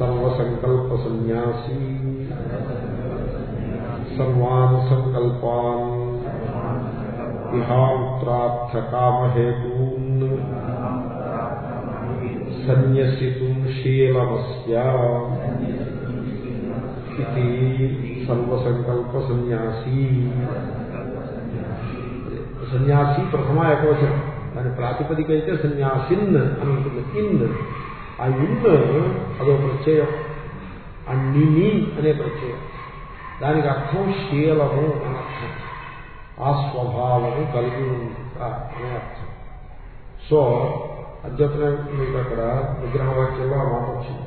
సర్వసంకల్ప సన్యాసీ సర్వాన్ సంకల్పాన్ ఇహాత్రార్థకామహేతూన్ సన్యసితుం శీలమస్య ఇది సర్వసంకల్ప సన్యాసీ సన్యాసి ప్రథమ ఏకవచనం దాని ప్రాతిపదిక అయితే సన్యాసిన్ అని ఉంటుంది. ఇన్. ఆ ఇన్ అదో ప్రత్యయం. ఆ అనే ప్రత్యయం. దానికి అర్థం శీలము అనర్థం అర్థం. ఆ స్వభావము కలిగి ఉంట అనే అర్థం. సో అధ్యతన మీకు అక్కడ విగ్రహవాక్యంలో ఆ మాట వచ్చింది.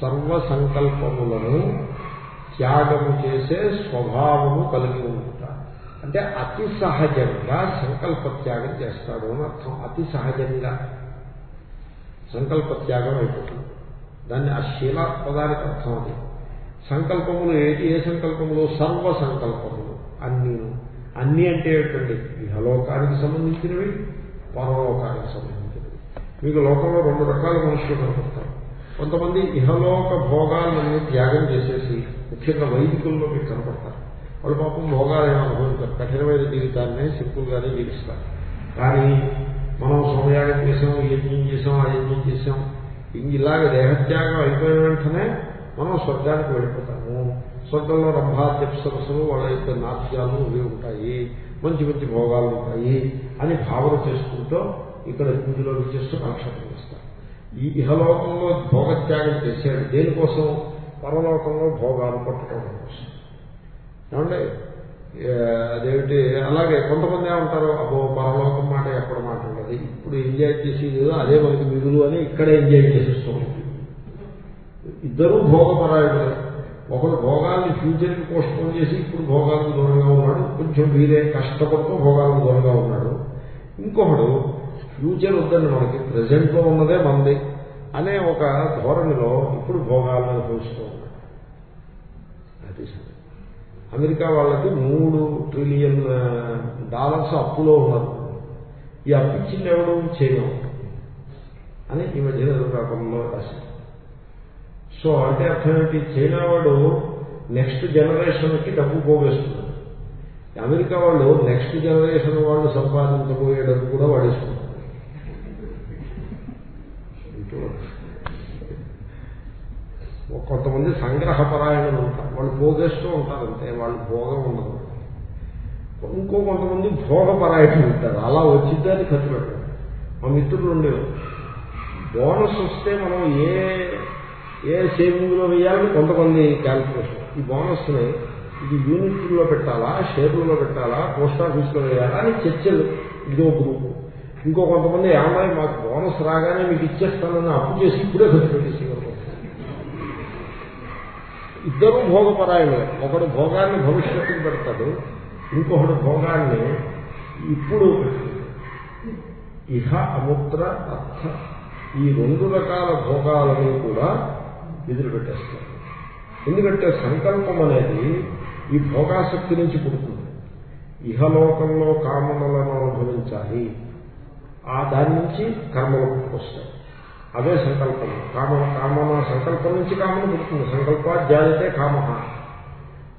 సర్వ సంకల్పములను త్యాగము చేసే స్వభావము కలిగి ఉంట అంటే అతి సహజంగా సంకల్ప త్యాగం చేస్తాడు అని అర్థం. అతి సహజంగా. సంకల్ప త్యాగం అయిపోతుంది. దాన్ని ఆ శీల పదానికి అర్థం అది. సంకల్పములు ఏంటి? ఏ సంకల్పములు? సర్వ సంకల్పములు. అన్నీ. అన్నీ అంటే ఏమిటండి? ఇహలోకానికి సంబంధించినవి పరలోకానికి సంబంధించినవి. మీకు లోకంలో రెండు రకాల మనుషులు కనపడతారు. కొంతమంది ఇహలోక భోగాలన్నీ త్యాగం చేసేసి ముఖ్యంగా వైదికుల్లో మీకు కనపడతారు. వాళ్ళు పాపం భోగాలు ఏమైనా అనుభవించారు. కఠినమైన జీవితాన్నే సింపుల్గానే జీవిస్తారు. కానీ మనం సమయాగం చేసాం యజ్ఞం చేసాం ఆ యజ్ఞం చేసాం ఇలాగ దేహత్యాగం అయిపోయిన వెంటనే మనం స్వర్గానికి వెళ్ళిపోతాము. స్వర్గంలో రంభాధ్యప్సరసులు వాళ్ళ యొక్క నాట్యాలు ఇవి ఉంటాయి. మంచి మంచి భోగాలు ఉంటాయి అని భావన చేసుకుంటూ ఇక్కడ ఇందులో చేస్తూ కాలక్షేపం చేస్తారు. ఈ ఇహలోకంలో భోగత్యాగం చేశాడు దేనికోసం? పరలోకంలో భోగాలు పట్టడం కోసం. ఏమంటే అదేమిటి? అలాగే కొంతమంది ఏమంటారు అబ్బో పరలోకం మాట ఎక్కడ మాట ఉండదు. ఇప్పుడు ఎంజాయ్ చేసేది అదే మనకి మిగులు అని ఇక్కడే ఎంజాయ్ చేసేస్తూ ఉంటుంది ఇద్దరూ భోగపరాయుడు ఒకడు భోగాల్ని ఫ్యూచర్కి పోస్ట్పోన్ చేసి ఇప్పుడు భోగాలకు దూరంగా ఉన్నాడు. కొంచెం వీరే కష్టపడుతూ భోగాలకు దూరంగా ఉన్నాడు. ఇంకొకడు ఫ్యూచర్ వద్దండి మనకి ప్రజెంట్లో ఉన్నదే మంది అనే ఒక ధోరణిలో ఇప్పుడు భోగాలను అనుభవిస్తూ ఉన్నాడు. అది అమెరికా వాళ్ళకి మూడు ట్రిలియన్ డాలర్స్ అప్పులో ఉన్నారు. ఈ అప్పు ఎవడు చేయడం అని ఈ మధ్యన పేపర్లో రాశారు. సో అంటే అర్థం ఏంటి? చైనా వాడు నెక్స్ట్ జనరేషన్కి డబ్బు పోగేస్తున్నాడు. అమెరికా వాళ్ళు నెక్స్ట్ జనరేషన్ వాళ్ళు సంపాదించబోయే డబ్బు కూడా వాడేస్తున్నారు. కొంతమంది సంగ్రహపరాయణలు ఉంటారు. వాళ్ళు భోగేస్తూ ఉంటారంటే వాళ్ళు భోగం ఉండదు. ఇంకో కొంతమంది భోగపరాయణలు ఉంటారు. అలా వచ్చిద్దని ఖర్చు మా మిత్రులు ఉండేవారు. బోనస్ వస్తే మనం ఏ ఏ సేవింగ్లో వేయాలని కొంతమంది క్యాల్కులేషన్ ఈ బోనస్ని ఇది యూనిట్లో పెట్టాలా షేర్లలో పెట్టాలా పోస్ట్ ఆఫీస్లో వేయాలా అని చర్చలు. ఇదో గ్రూపు ఇంకో కొంతమంది ఏమన్నా మాకు బోనస్ రాగానే మీకు ఇచ్చేస్తానని అప్పు చేసి ఇప్పుడే ఖర్చు పెట్టేసేవారు. ఇద్దరు భోగపరాయణే ఒకడు భోగాన్ని భవిష్యత్తుకు పెడతాడు ఇంకొకడు భోగాన్ని ఇప్పుడు ఇహ అముత్ర అర్థ. ఈ రెండు రకాల భోగాలను కూడా ఎదురుపెట్టేస్తారు ఎందుకంటే సంకల్పం అనేది ఈ భోగాసక్తి నుంచి పుడుతుంది. ఇహలోకంలో కామనలను అనుభవించాలి. ఆ దాని నుంచి కర్మలు పుట్టుకొస్తాయి అదే సంకల్పం. కామ కామన సంకల్పం నుంచి కామను పుడుతుంది. సంకల్ప జాయితే కామ.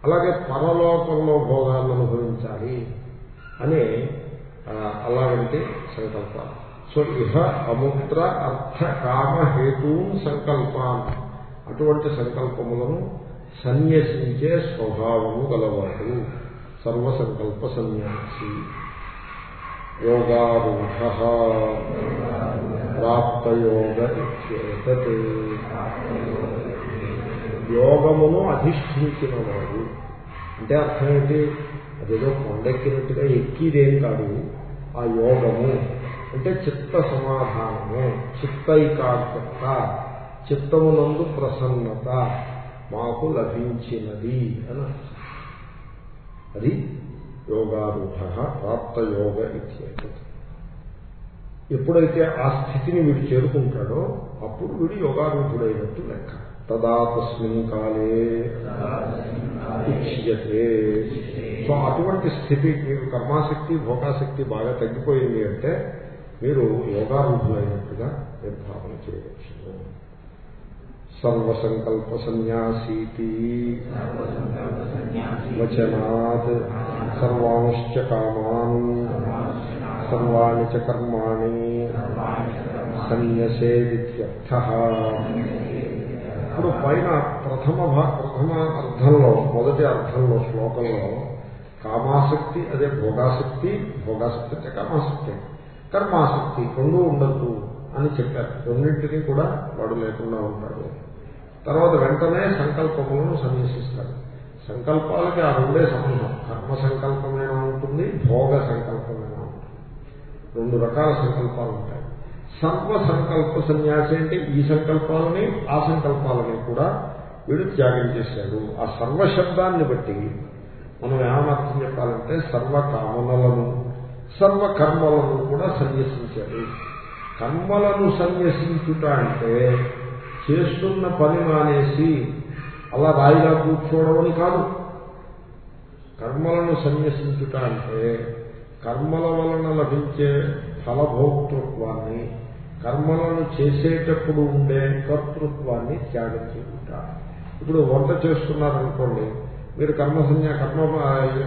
అలాగే పరలోకంలో భోగాన్ని అనుభవించాలి అని అలాగంటే సంకల్పాలు. సో ఇహ అముత్ర అర్థ కామ హేతు సంకల్పాన్. అటువంటి సంకల్పములను సన్యసించే స్వభావము గలవాడు. సర్వసంకల్ప సన్యాసి. యోగారూఢ ప్రాప్తయోగ ఇత్యేతత్ యోగమును అధిష్ఠించిన వాడు అంటే అర్థం ఏంటి? అదేదో కొండెక్కినట్టుగా ఎక్కిదేం కాదు. ఆ యోగము అంటే చిత్త సమాధానము చిత్త ఏకాగ్రత చిత్తమునందు ప్రసన్నత మాకు లభించినది అని అది యోగారూఢ ప్రాప్తయోగ ఇత్యేతత్. ఎప్పుడైతే ఆ స్థితిని వీడు చేరుకుంటాడో అప్పుడు వీడు యోగారూఢుడైనట్టు లెక్క. తదా తస్మిన్ కాలే ఉచ్యతే సో అటువంటి స్థితి మీకు కర్మాశక్తి భోగాశక్తి బాగా తగ్గిపోయింది అంటే మీరు యోగారూఢులైనట్టుగా నిర్ధారణ చేయవచ్చు. సర్వసంకల్ప సన్యాసీతి వచనాత్ సర్వాంశ్చ కామాన్ సర్వాణి చ కర్మాణి సన్యసేదిత్యర్థ ఇప్పుడు పైన ప్రథమ ప్రథమ అర్థంలో మొదటి అర్థంలో శ్లోకంలో కామాసక్తి అదే భోగాసక్తి భోగాసక్తి అంటే కామాసక్తి. కర్మాసక్తి రెండు ఉండద్దు. అని చెప్పారు. రెండింటినీ కూడా వాడు లేకుండా ఉంటాడు. తర్వాత వెంటనే సంకల్పములను సన్యసిస్తాడు. సంకల్పాలకి ఆ రెండే సంబంధం. కర్మ సంకల్పమైనా ఉంటుంది భోగ సంకల్పమైనా ఉంటుంది. రెండు రకాల సంకల్పాలు ఉంటాయి. సర్వ సంకల్ప సన్యాసి అంటే ఈ సంకల్పాలని ఆ సంకల్పాలని కూడా వీడు త్యాగం చేశాడు. ఆ సర్వ శబ్దాన్ని బట్టి మనం ఏమర్థం చెప్పాలంటే సర్వ సర్వకర్మలను సర్వ కర్మలను కూడా సన్యసించాడు. కర్మలను సన్యసించుట అంటే చేస్తున్న పని మానేసి అలా రాయిగా కూర్చోవడం అని కాదు. కర్మలను సన్యసించుట అంటే కర్మల వలన లభించే ఫలభోక్తృత్వాన్ని కర్మలను చేసేటప్పుడు ఉండే కర్తృత్వాన్ని త్యాగం చేయుట. ఇప్పుడు వంట చేస్తున్నారనుకోండి మీరు కర్మ కర్మ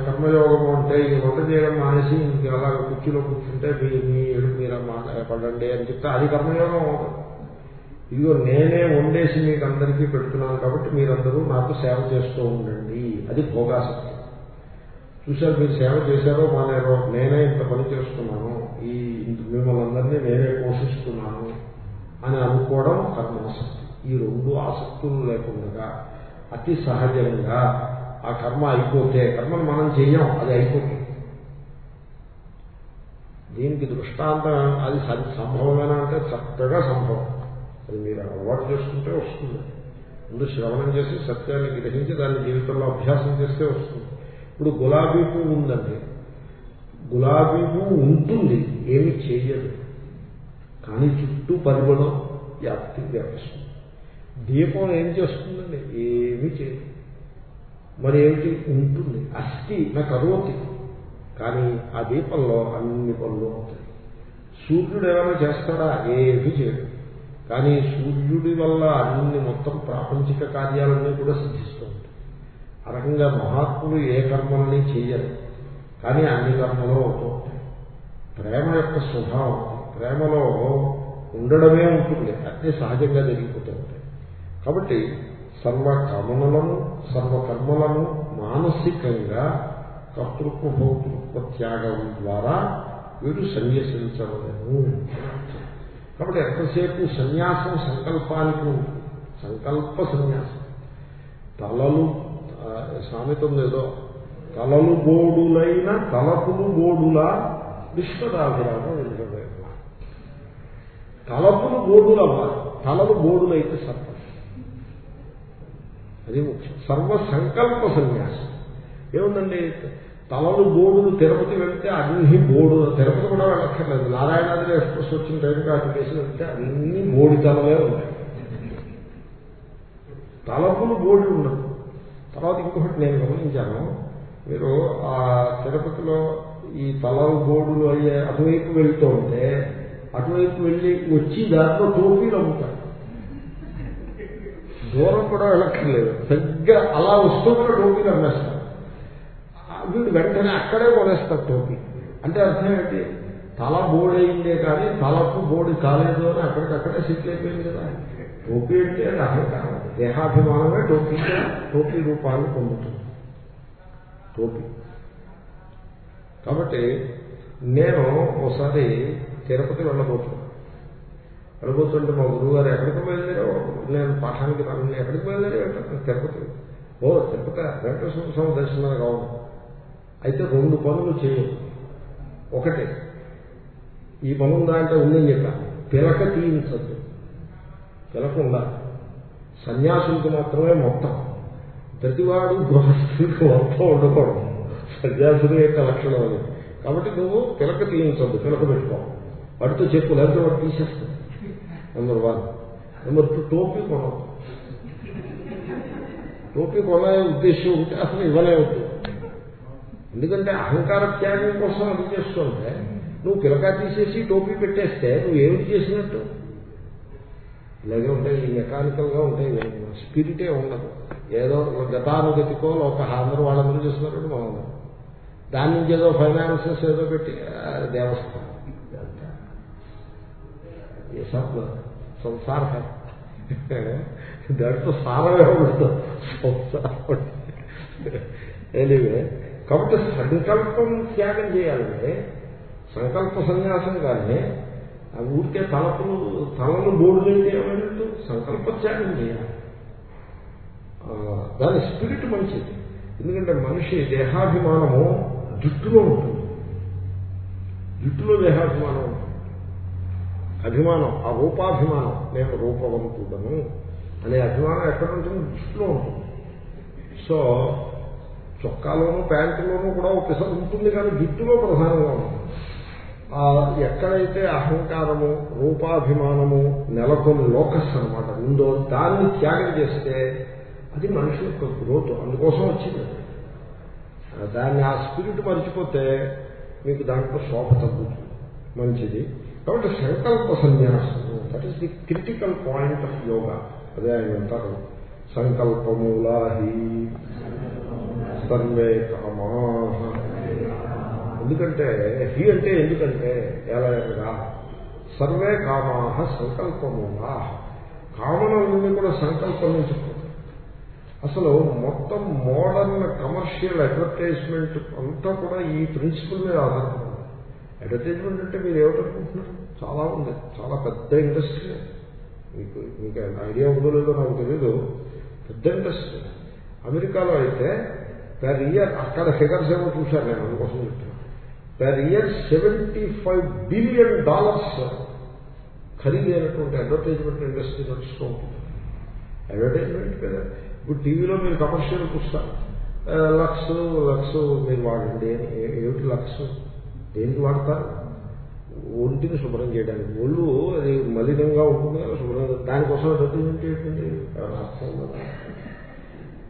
కర్మయోగము అంటే ఈ వంట చేయడం మానేసి ఇంక అలాగ కుర్చీలో కూర్చుంటే మీ మీ మీరు మా- పడండి అని చెప్తే అది కర్మయోగం అవుతుంది ఇదిగో నేనే వండేసి మీకు అందరికీ పెడుతున్నాను కాబట్టి మీరందరూ నాకు సేవ చేస్తూ ఉండండి. అది భోగాసక్తి. చూశారు మీరు సేవ చేశారో మానేరో నేనే ఇంత పని చేస్తున్నాను. ఈ మిమ్మల్ని అందరినీ నేనే పోషిస్తున్నాను అని అనుకోవడం కర్మాసక్తి. ఈ రెండు ఆసక్తులు లేకుండా అతి సహజంగా ఆ కర్మ అయిపోతే కర్మను మనం చెయ్యం అది అయిపోతుంది. దీనికి దృష్టాంతం అది స- సంభవమేనా అంటే చక్కగా సంభవం. అది మీరు అలవాటు చేసుకుంటే వస్తుంది. ముందు శ్రవణం చేసి సత్యాన్ని గ్రహించి దాన్ని జీవితంలో అభ్యాసం చేస్తే వస్తుంది. ఇప్పుడు గులాబీ పువ్వు ఉందండి. గులాబీ పువ్వు ఉంటుంది ఏమి చేయదు. కానీ చుట్టూ పరిమళం వ్యాప్తి వ్యాపిస్తుంది. దీపం ఏం చేస్తుందండి? ఏమీ చేయదు. మరి ఏమిటి? ఉంటుంది. అస్థి నా అరోతి కానీ ఆ దీపంలో అన్ని పనులు అవుతాయి సూర్యుడు ఏమైనా చేస్తాడా? ఏమీ చేయడు. కానీ సూర్యుడి వల్ల అన్ని మొత్తం ప్రాపంచిక కార్యాలన్నీ కూడా సిద్ధిస్తూ ఉంటాయి. ఆ రకంగా మహాత్ములు ఏ కర్మలని చేయరు. కానీ అన్ని కర్మలు అవుతూ ఉంటాయి. ప్రేమ యొక్క స్వభావం ప్రేమలో ఉండడమే ఉంటుంది. అదే సహజంగా జరిగిపోతూ ఉంటాయి. కాబట్టి సర్వ సర్వకర్మలను సర్వ కర్మలను మానసికంగా కర్తృత్వ భౌతృత్వ త్యాగం ద్వారా వీడు సన్యసించవలము కాబట్టి ఎంతసేపు సన్యాసం సంకల్పానికి ఉంటుంది? సంకల్ప సన్యాసం. తలలు సామెతం లేదో తలలు బోడులైన తలపులు బోడుల విశ్వదాభిరామ ఎందుకంటే? తలపులు బోడులవ్వాలి తలలు బోడులైతే సర్వం అది ముఖ్యం. సర్వ సంకల్ప సన్యాసం. ఏముందండి? తలలు బోడులు తిరుపతి వెళ్తే అన్ని బోడు తిరుపతి కూడా వెళ్ళక్కర్లేదు. నారాయణాద్రి ఎక్స్ప్రెస్ వచ్చిన ట్రైన్ కేసు వెళ్తే అన్ని బోడి తలలే ఉన్నాయి. తలపులు బోడి ఉండదు తర్వాత ఇంకొకటి నేను గమనించాను. మీరు ఆ తిరుపతిలో ఈ తలలు బోడులు అయ్యే అటువైపు వెళ్తూ ఉంటే అటువైపు వెళ్ళి వచ్చి దాంట్లో టోపీలు అమ్ముతారు. దూరం కూడా వెళ్ళక్కర్లేదు. దగ్గర అలా వస్తూ టోపీ టోపీలు అమ్మేస్తారు వీడు వెంటనే అక్కడే కొనేస్తారు టోపీ. అంటే అర్థం ఏంటి? తల బోడైందే కానీ తలకు బోడి కాలేదు అని అక్కడికక్కడే సెటిల్ అయిపోయింది కదా. టోపీ అంటే అది అహంకారం దేహాభిమానమే టోపీ. టోపీ రూపాన్ని పొందుతుంది. టోపీ. కాబట్టి నేను ఒకసారి తిరుపతి వెళ్ళబోతున్నాను. వెళ్ళబోతుంటే మా గురువు గారు ఎక్కడికి బయలుదేరావు నేను పాఠానికి రాను ఎక్కడికి బయలుదేరావు తిరుపతి. ఓ తిరుపతి వెంకటేశ్వర స్వామి దర్శనానికి కావాలి అయితే రెండు పనులు చేయవు ఒకటి ఈ పని ఉందా అంటే ఉందని చెప్పాను పిలక తీయించద్దు. పిలక ఉండాలి. సన్యాసులకు మాత్రమే మొత్తం. ప్రతివాడు గృహస్థులకు మొత్తం ఉండకూడదు. సన్యాసుల యొక్క లక్షణం అది. కాబట్టి నువ్వు పిలక తీయించద్దు. పిలక పెట్టుకో. వాటితో చెప్పు లేకపోతే వాడు తీసేస్తుంది నెంబర్ వన్ నెంబర్ టూ టోపీ కొనవు టోపీ కొనే ఉద్దేశం ఉంటే అసలు ఇవ్వలేవద్దు ఎందుకంటే అహంకార త్యాగం కోసం అది చేస్తుంటే నువ్వు పిలక తీసేసి టోపీ పెట్టేస్తే నువ్వు ఏమిటి చేసినట్టు? ఇలాగే ఉంటాయి ఈ మెకానికల్గా ఉంటాయి స్పిరిటే ఉండదు. ఏదో గతానుగతికో ఒక అందరూ వాళ్ళందరూ చేస్తున్నట్టు మనం దాని నుంచి ఏదో ఫైనాన్సెస్ ఏదో పెట్టి దేవస్థానం. ये सब संसार है దాంట్లో సారమే ఉండదు సంసారం ఎనివే కాబట్టి సంకల్పం త్యాగం చేయాలంటే సంకల్ప సన్యాసం కానీ ఆ ఊరికే తలపులు తలలు బోర్డు చేయమన్నట్టు సంకల్ప త్యాగం చేయాలి ఆ, దాని స్పిరిట్ మంచిది ఎందుకంటే మనిషి దేహాభిమానము జుట్టులో ఉంటుంది జుట్టులో దేహాభిమానం ఉంటుంది అభిమానం ఆ రూపాభిమానం నేను రూపవంతుడను అనే అభిమానం ఎక్కడ ఉంటుంది దృష్టిలో ఉంటుంది. సో చొక్కాలోనూ ప్యాంటులోనూ కూడా ఒక ఉంటుంది కానీ జుట్టులో ప్రధానంగా ఉంటుంది. ఎక్కడైతే అహంకారము రూపాభిమానము నెలకొని లోకస్ అనమాట ఉందో దాన్ని త్యాగం చేస్తే అది మనిషి యొక్క గ్రోత్. అందుకోసం వచ్చింది. దాన్ని ఆ స్పిరిట్ మర్చిపోతే మీకు దాంట్లో శోభ తగ్గుతుంది. మంచిది. కాబట్టి సంకల్ప సన్యాసము that is the critical point of yoga అదే ఆయన అంటారు సంకల్పమూలాహి సర్వే కామా ఎందుకంటే హి అంటే ఎందుకంటే ఎలాగా సర్వే కామాహ సంకల్పమూలా కామనలన్నీ కూడా సంకల్పం నుంచి అసలు మొత్తం మోడర్న్ కమర్షియల్ అడ్వర్టైజ్మెంట్ అంతా కూడా ఈ ప్రిన్సిపల్ మీద ఆధారపడి అడ్వర్టైజ్మెంట్ అంటే మీరు ఏమిటనుకుంటున్నారు? చాలా ఉంది. చాలా పెద్ద ఇండస్ట్రీ. మీకు మీకు ఐడియా ఉందో లేదో నాకు తెలియదు పెద్ద ఇండస్ట్రీ. అమెరికాలో అయితే పెర్ ఇయర్ అక్కడ ఫిగర్స్ ఏమో చూశాను నేను అందుకోసం చెప్తున్నాను per year seventy five billion dollars ఖరీదైనటువంటి advertisement industry నడుస్తూ ఉంటుంది. అడ్వర్టైజ్మెంట్ కదా. ఇప్పుడు టీవీలో మీరు కమర్షియల్ చూస్తారు. లక్స్ లక్స్ మీరు వాడండి ఏమిటి లక్స్? దేనికి వాడతారు? ఒంటిని శుభ్రం చేయడానికి. ఒళ్ళు అది మలినంగా ఉంటుంది కదా శుభ్రం దానికోసం అడ్వర్టైజ్మెంట్ ఏంటండి అర్థం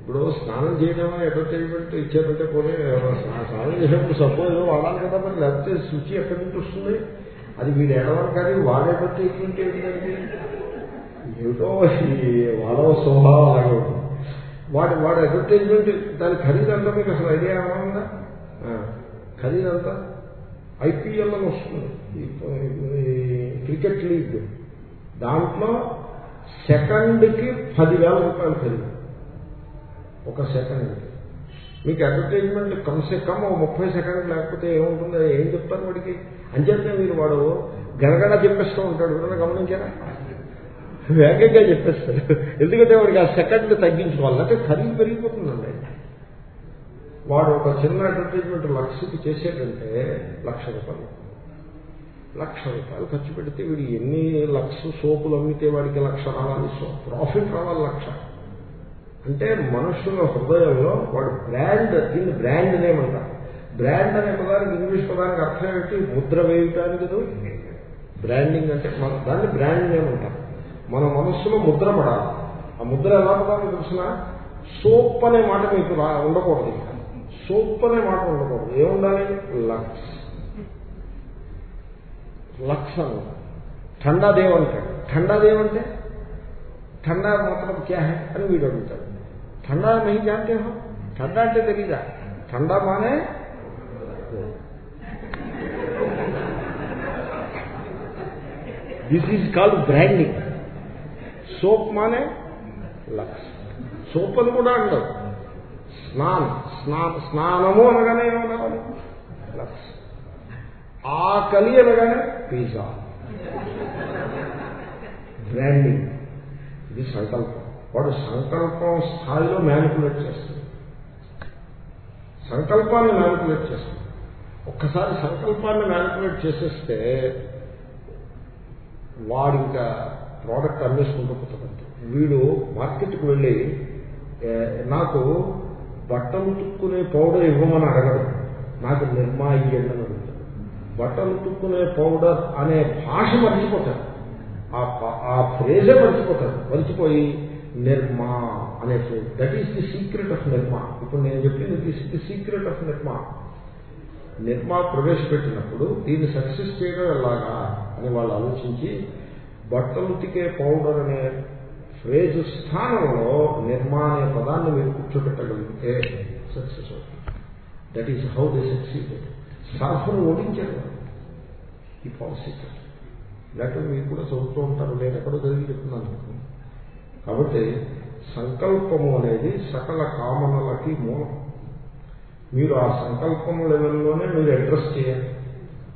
ఇప్పుడు స్నానం చేయడం అడ్వర్టైజ్మెంట్ ఇచ్చారంటే పోనీ స్నా- స్నానం చేసినప్పుడు సబ్బు ఏదో వాడాలి కదా మరి లేకపోతే శుచి ఎక్కడి నుంచి వస్తుంది? అది వీడు ఎడవాలి కానీ వాడే అడ్వర్టైజ్మెంట్ ఏంటంటే ఏమిటో వాడవ స్వభావం అలాగే ఉంటుంది. వాడి వాడి అడ్వర్టైజ్మెంట్ దాని ఖరీదు అంతా మీకు అసలు ఐడియా ఏమన్నా ఖరీదంతా ఐపీఎల్ అని వస్తుంది. Cricket league. దాంట్లో సెకండ్కి పదివేల రూపాయలు ఖరీదు ఒక సెకండ్ మీకు అడ్వర్టైజ్మెంట్ కమ్సే కమ్ ముప్పై సెకండ్ లేకపోతే ఏముంటుందో? ఏం చెప్తారు వాడికి? అంచేతనే మీరు వాడు గనగన చెప్పేస్తూ ఉంటాడు. కూడా గమనించారా? వేగంగా చెప్పేస్తారు ఎందుకంటే వాడికి ఆ సెకండ్ తగ్గించుకోవాలి అంటే ఖరీదు పెరిగిపోతుందండి. వాడు ఒక చిన్న అడ్వర్టైజ్మెంట్ లక్షకి చేసేటంటే లక్ష రూపాయలు. లక్ష రూపాయలు ఖర్చు పెడితే వీడు ఎన్ని లక్ష సోపులు అమ్మితే వాడికి లక్ష రావాలి? సో ప్రాఫిట్ రావాలి లక్ష. అంటే మనుషుల హృదయంలో వాడు బ్రాండ్ దీన్ని బ్రాండ్ నేమ్ అంటారు. బ్రాండ్ అనే పదానికి ఇంగ్లీష్ పదానికి అర్థం ఏమిటి? ముద్ర వేయటానికి బ్రాండింగ్ అంటే మన దాన్ని బ్రాండ్ నేమ్ అంటారు. మన మనస్సులో ముద్ర పడాలి. ఆ ముద్ర ఎలా పడాలి తెలిసిన? సోప్ అనే మాట మీకు రా ఉండకూడదు. ఇంకా సోప్ అనే మాట ఉండకూడదు ఏముండాలి లక్స్ లక్స్ అన్నమాట ఠండాదేవ్ అంటాడు ఠండాదేవ్ అంటే ठंडा मतलब क्या है అని వీడు అడుగుతాడు ठंडा नहीं जानते हो ठंडा అంటే తెలీదా ठंडा माने this is called branding soap మానే లక్స్ సోప్ అని కూడా అంటారు స్నాన స్నా స్నానము అనగానే ఏమన్నా ఆకలి అనగానే పిజ్జా. బ్రాండింగ్ ఇది సంకల్పం. వాడు సంకల్పం స్థాయిలో మ్యానిపులేట్ చేస్తుంది సంకల్పాన్ని మ్యానిపులేట్ చేస్తుంది ఒక్కసారి సంకల్పాన్ని మ్యానిపులేట్ చేసేస్తే వాడు ఇంకా ప్రోడక్ట్ అమ్మేసుకుంటూ పోతాడు వీడు మార్కెట్కి వెళ్ళి నాకు బట్టలు ఉతుక్కునే పౌడర్ ఇవ్వమని అడగడం నాకు నిర్మా ఇయ్యండి అని అడుగుతాడు బట్టలు ఉతుక్కునే పౌడర్ అనే భాష మర్చిపోతాడు ఆ ఆ ఫ్రేజే మర్చిపోతాడు మర్చిపోయి నిర్మా అనే phrase that is the secret of Nirma. ఇప్పుడు నేను చెప్పింది this the secret of Nirma. Nirma ప్రవేశపెట్టినప్పుడు దీన్ని సక్సెస్ చేయడం ఎలాగా అని వాళ్ళు ఆలోచించి బట్టలు తికే పౌడర్ అనే ఫ్రేజ్ స్థానంలో నిర్మాణ పదాన్ని మీరు కూర్చోబెట్టగలిగితే సక్సెస్ అవుతుంది. That is how they succeeded సర్ఫను ఓడించారు ఈ పాలసీ లేకపోతే మీరు కూడా చదువుతూ ఉంటారు. నేను ఎక్కడో చదివి చెప్తున్నాను కాబట్టి సంకల్పము అనేది సకల కామనలకి మూలం. మీరు ఆ సంకల్పం లెవెల్లోనే మీరు అడ్రస్ చేయాలి.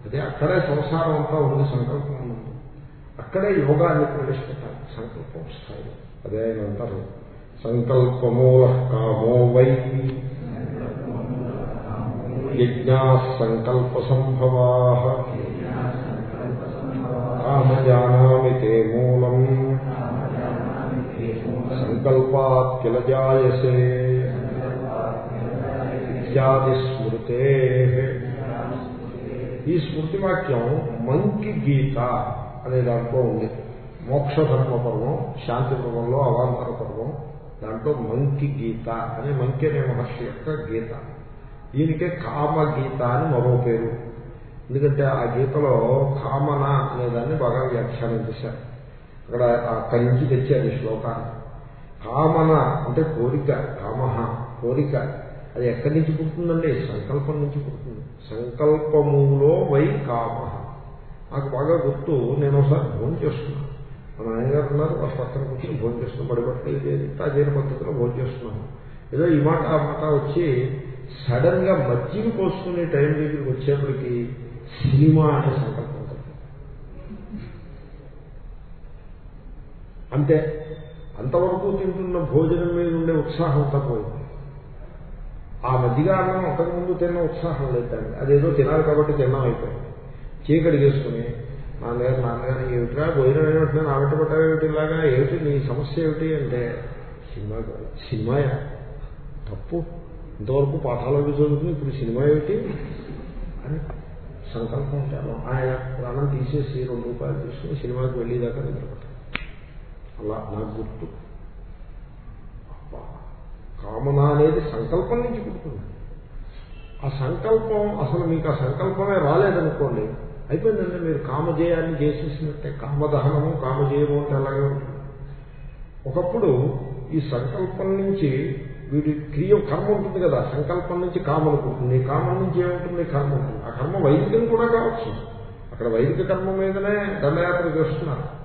అదే అక్కడే సంసారం అంతా ఉంది సంకల్పం ఉంది. అక్కడే యోగాన్ని ప్రవేశపెట్టాలి సంకల్పం స్థాయి అదే ఆయన అంటారు సంకల్పమూల కామో వై యజ్ఞా సంకల్ప సంభవా కామజానామి తే మూలం సంకల్పాత్ కిల జాయసే ఇత్యాది స్మృతే ఈ స్మృతి వాక్యం మంకి గీత అనే దాంట్లో ఉంది. మోక్షధర్మ పర్వం శాంతి పర్వంలో అవాంతర పర్వం దాంట్లో మంకి గీత అనే మంకి అనే మహర్షి యొక్క గీత. దీనికే కామ గీత అని మరో పేరు. ఎందుకంటే ఆ గీతలో కామన అనేదాన్ని బాగా వ్యాఖ్యానం చేశారు. అక్కడ ఆ నుంచి తెచ్చారు ఈ శ్లోకాన్ని. కామన అంటే కోరిక కామహ కోరిక. అది ఎక్కడి నుంచి పుట్టిందండి సంకల్పం నుంచి పుట్టింది సంకల్పములో వై కామ నాకు బాగా గుర్తు. నేను ఒకసారి భోజనం చేస్తున్నాను మా నాయనగారు ఉన్నారు ఆ పక్కన కూర్చొని భోజనం చేస్తున్నాను పడిపట్టి తాజైన పద్ధతిలో భోజనం చేస్తున్నాము ఏదో ఈ మాట ఆ మాట వచ్చి సడన్గా మజ్జిగ పోసుకునే టైం దగ్గరికి వచ్చేప్పటికి సినిమా అంటే సంకల్పం అంతే. అంతవరకు తింటున్న భోజనం మీద ఉండే ఉత్సాహం అంతా పోయింది ఆ మజ్జిగ అన్నం అంతకుముందు తిన్న ఉత్సాహం లేదు దానికి. అదేదో తినాలి కాబట్టి తిన్నాం అయిపోయింది. చీకటి చేసుకుని నాన్నగారు నాన్నగారు ఏమిటిరా భోజనం ఏమిటి నా వెంట పట్టావేమిటి ఇలాగా? ఏమిటి నీ సమస్య ఏమిటి అంటే సినిమా సినిమాయా తప్పు. ఇంతవరకు పాఠాలు అవి చదువుకుని ఇప్పుడు సినిమా ఏమిటి? అని సంకల్పం ఉంటాను ఆయన ప్రాణం తీసేసి రెండు రూపాయలు తీసుకుని సినిమాకి వెళ్ళేదాకా నిద్రపడతాను అలా నాకు గుర్తు. కామన అనేది సంకల్పం నుంచి పుడుతుంది. ఆ సంకల్పం అసలు మీకు ఆ సంకల్పమే రాలేదనుకోండి అయిపోయిందండి మీరు కామజేయాన్ని చేసేసినట్టే. కామదహనము కామజేయము అంటే అలాగే ఉంటుంది. ఒకప్పుడు ఈ సంకల్పం నుంచి వీడి క్రియ కర్మ ఉంటుంది కదా సంకల్పం నుంచి కామ పుడుతుంది కామం నుంచి ఏముంటుంది? కర్మ ఉంటుంది. ఆ కర్మ వైదికం కూడా కావచ్చు. అక్కడ వైదిక కర్మ మీదనే దండయాత్ర చేస్తున్నారు.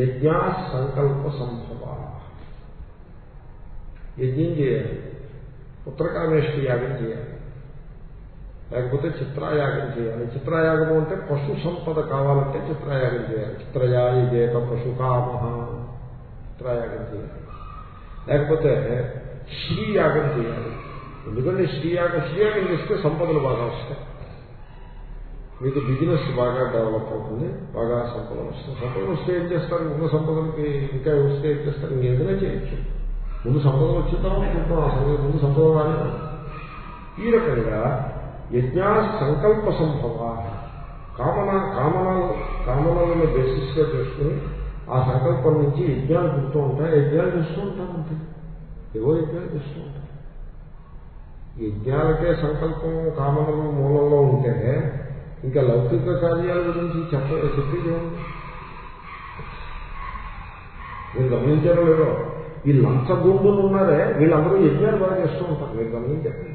యజ్ఞ సంకల్ప సంభవ. యజ్ఞం చేయాలి. పుత్రకామేష్టి యాగం చేయాలి. లేకపోతే చిత్రాయాగం చేయాలి. చిత్రాయాగం అంటే పశు సంపద కావాలంటే చిత్రాయాగం చేయాలి. చిత్రయాగేక పశు కామ. చిత్రాయాగం చేయాలి. లేకపోతే శ్రీయాగం చేయాలి. ఎందుకంటే శ్రీయాగం శ్రీయాగం చేస్తే సంపదలు బాగా వస్తాయి. మీకు బిజినెస్ బాగా డెవలప్ అవుతుంది బాగా సంపద వస్తాయి. సంపద వస్తే ఏం చేస్తారు? ఉన్న సంపదలకి ఇంకా వస్తే ఏం చేస్తారు? ఇంకేదైనా చేయొచ్చు. ముందు సంపదలు వచ్చిందా అసలు ముందు సంపద రాలేదు. ఈ రకంగా యజ్ఞ సంకల్ప సంభవ కామన కామనలు కామనలను బేసిస్గా చేసుకుని ఆ సంకల్పం నుంచి యజ్ఞాలు పుడుతూ ఉంటాయి. యజ్ఞాలు చేస్తూ ఉంటాం అంతే. ఏవో యజ్ఞాలు చేస్తూ ఉంటాం. యజ్ఞాలకే సంకల్పం కామనలు మూలంలో ఉంటే ఇంకా లౌకిక కార్యాల గురించి చెప్ప చెప్పేది మీరు గమనించారో లేదో? ఈ లంచగొండులు ఉన్నారే వీళ్ళందరూ యజ్ఞాలు బాగా చేస్తూ ఉంటారు. మీరు గమనించారు?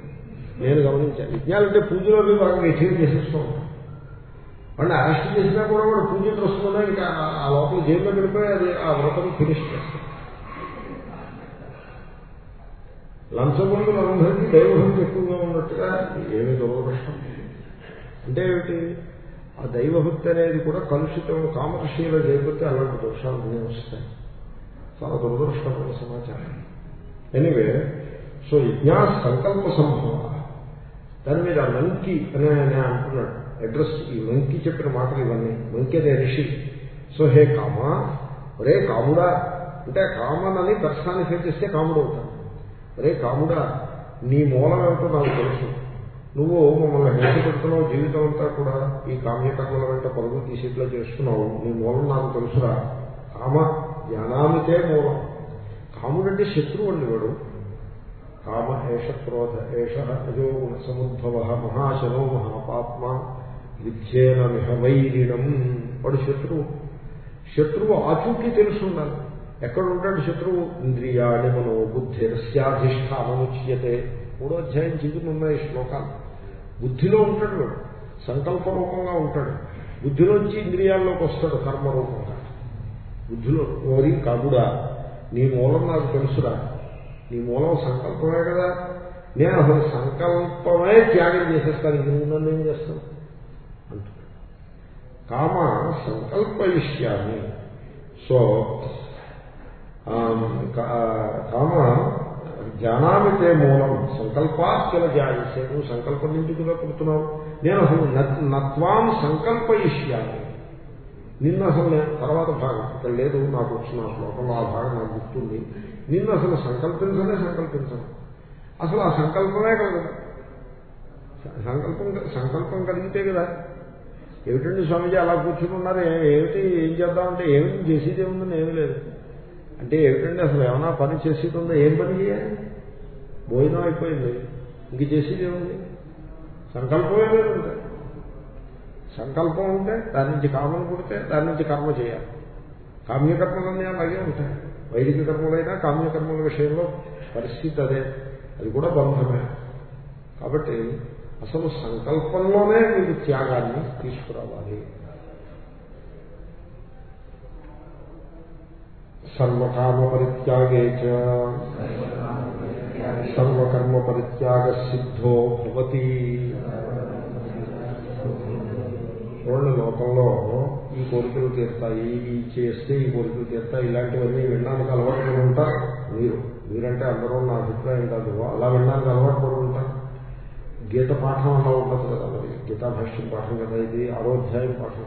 నేను గమనించాను. యజ్ఞాలు అంటే పూజలో బాగా వ్యక్తిగా చేసేస్తూ ఉంటాం వాడిని అరెస్ట్ చేసినా కూడా వాడు పూజ వస్తుందా ఇంకా ఆ లోపల జైల్లో గడిపోయి అది ఆ వ్రతం ఫినిష్ చేస్తాం లంచగొండులు మనందరికీ దైవభక్తి ఎక్కువగా ఉన్నట్టుగా ఏమీ దురదృష్టం అంటే ఏమిటి? ఆ దైవభక్తి అనేది కూడా కలుషితం కామర్షీలో దైవభక్తి అలాంటి దోషాలు అన్నీ వస్తాయి. చాలా దురదృష్టమైన సమాచారం. ఎనివే సో యజ్ఞా సంకల్ప సంభవ. దాని మీద మంకి అని ఆయన అంటున్నాడు. అడ్రస్ ఈ మంకి చెప్పిన మాటలు ఇవన్నీ. మంకి అనే ఋషి సో హే కామా ఒరే కాముడా అంటే కామనని పర్సానిఫై చేస్తే కాముడు అవుతాడు. ఒరే కాముడా నీ మూలం ఏమిటో నాకు తెలుసు. నువ్వు మమ్మల్ని హింస పెడుతున్నావు జీవితం అంతా కూడా ఈ కామ్యకర్మల వెంట పరుగులు తీసేట్లా చేస్తున్నావు. నీ మూలం నాకు తెలుసురా. కామ జ్ఞానానికే మూలం. కాముడంటే శత్రువు అండి వాడు. కామ ఏష క్రోధ ఏష అజో సముద్భవ మహాశనో మహాపాత్మ విద్యేన వైరిణం వాడు శత్రువు. శత్రువు ఆచూకీ తెలుసున్నాను ఎక్కడ ఉంటాడు శత్రువు? ఇంద్రియాణి మనో బుద్ధిరస్యాధిష్టానముచ్యతే మూడో అధ్యాయం చిగురు ఉన్నాయి శ్లోకాలు. బుద్ధిలో ఉంటాడు వాడు. సంకల్ప రూపంగా ఉంటాడు. బుద్ధిలోంచి ఇంద్రియాల్లోకి వస్తాడు కర్మరూపంగా. బుద్ధిలో ఓరి కాదురా నీ మూలం నాకు తెలుసురా. నీ మూలం సంకల్పమే కదా. నేను అసలు సంకల్పమే త్యాగం చేసేస్తాను. ఇది నువ్వు నన్ను ఏం చేస్తాను అంటున్నాడు. కామ సంకల్పయిష్యామి సో కామ జ్ఞానామితే మూలం. సంకల్పాత్యల జాయిసే నువ్వు సంకల్పం నుంచి కూడా పుడుతున్నావు నేను అసలు నత్వాం సంకల్పయిష్యామి నిన్న అసలు నేను తర్వాత భాగం ఇక్కడ లేదు నాకు వచ్చిన శ్లోకంలో ఆ భాగం నాకు గుర్తుంది. నిన్ను అసలు సంకల్పించనే సంకల్పించను. అసలు ఆ సంకల్పమే కలగదు సంకల్పం సంకల్పం కలిగితే కదా. ఏమిటండి స్వామిజీ అలా కూర్చుని ఉన్నారు? ఏమిటి ఏం చేద్దామంటే ఏమి చేసేది ఏముందని ఏమీ లేదు. అంటే ఏమిటండి అసలు ఏమైనా పని చేసేది ఉందో? ఏం పని చేయాలి? భోజనం అయిపోయింది. ఇంక చేసేది ఏముంది సంకల్పమే లేదు సంకల్పం ఉంటే దాని నుంచి కామం పుడితే దాని నుంచి కర్మ చేయాలి. కామ్యకర్మలన్నీ అలాగే ఉంటాయి. వైదిక కర్మలైనా కామ్యకర్మల విషయంలో పరిస్థితి అదే. అది కూడా బంధమే. కాబట్టి అసలు సంకల్పంలోనే మీరు త్యాగాన్ని తీసుకురావాలి. సర్వకామ పరిత్యాగే సర్వకర్మ పరిత్యాగ సిద్ధో భవతి. చూడండి లోకంలో ఈ కోరికలు తీస్తాయి ఈ చేస్తే ఈ కోరికలు తీస్తాయి ఇలాంటివన్నీ వినడానికి అలవాటు పడి ఉంటారు మీరు. మీరంటే అందరూ నా అభిప్రాయం కాదు. అలా వినడానికి అలవాటు పడి ఉంటారు. గీత పాఠం అలా ఉండదు కదా మరి. గీతాభాష్యం పాఠం కదా ఇది ఆరోధ్యాయం పాఠం.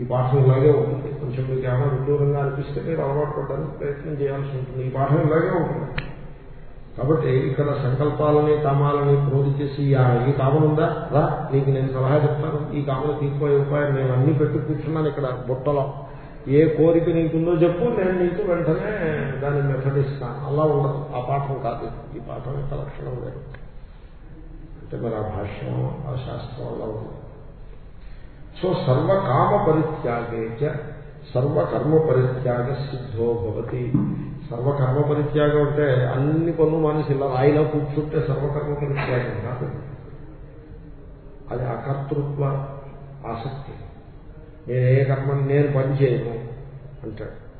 ఈ పాఠం ఇలాగే ఉంటుంది. కొంచెం మీకు ఏమైనా విదూరంగా అనిపిస్తే మీరు అలవాటు పడడానికి ప్రయత్నం చేయాల్సి ఉంటుంది. ఈ పాఠం ఇలాగే ఉంటుంది. కాబట్టి ఇక్కడ సంకల్పాలని కామాలని క్రోధి చేసి ఈ కామం ఉందా? రా నీకు నేను సలహా చెప్తాను. ఈ కామను తీర్పోయే ఉపాయం నేను అన్ని పెట్టి కూర్చున్నాను ఇక్కడ బుట్టలో. ఏ కోరిక నీకుందో చెప్పు నేను నీకు వెంటనే దాన్ని మెథడిస్తాను. అలా ఉండదు. ఆ పాఠం కాదు. ఈ పాఠం యొక్క లక్షణం లేదు అంటే మరి ఆ భాష్యం ఆ శాస్త్రం అలా ఉంది. సో సర్వకామ పరిత్యాగే సర్వకర్మ పరిత్యాగ సిద్ధో భవతి. సర్వకర్మ పరిత్యాగం అంటే అన్ని పనులు మనిషి ఇలా రాయిలా కూర్చుంటే సర్వకర్మ పరిత్యాగం కాదు. అది అకర్తృత్వ ఆసక్తి. నేను ఏ కర్మని నేను పని చేయను అంటాడు.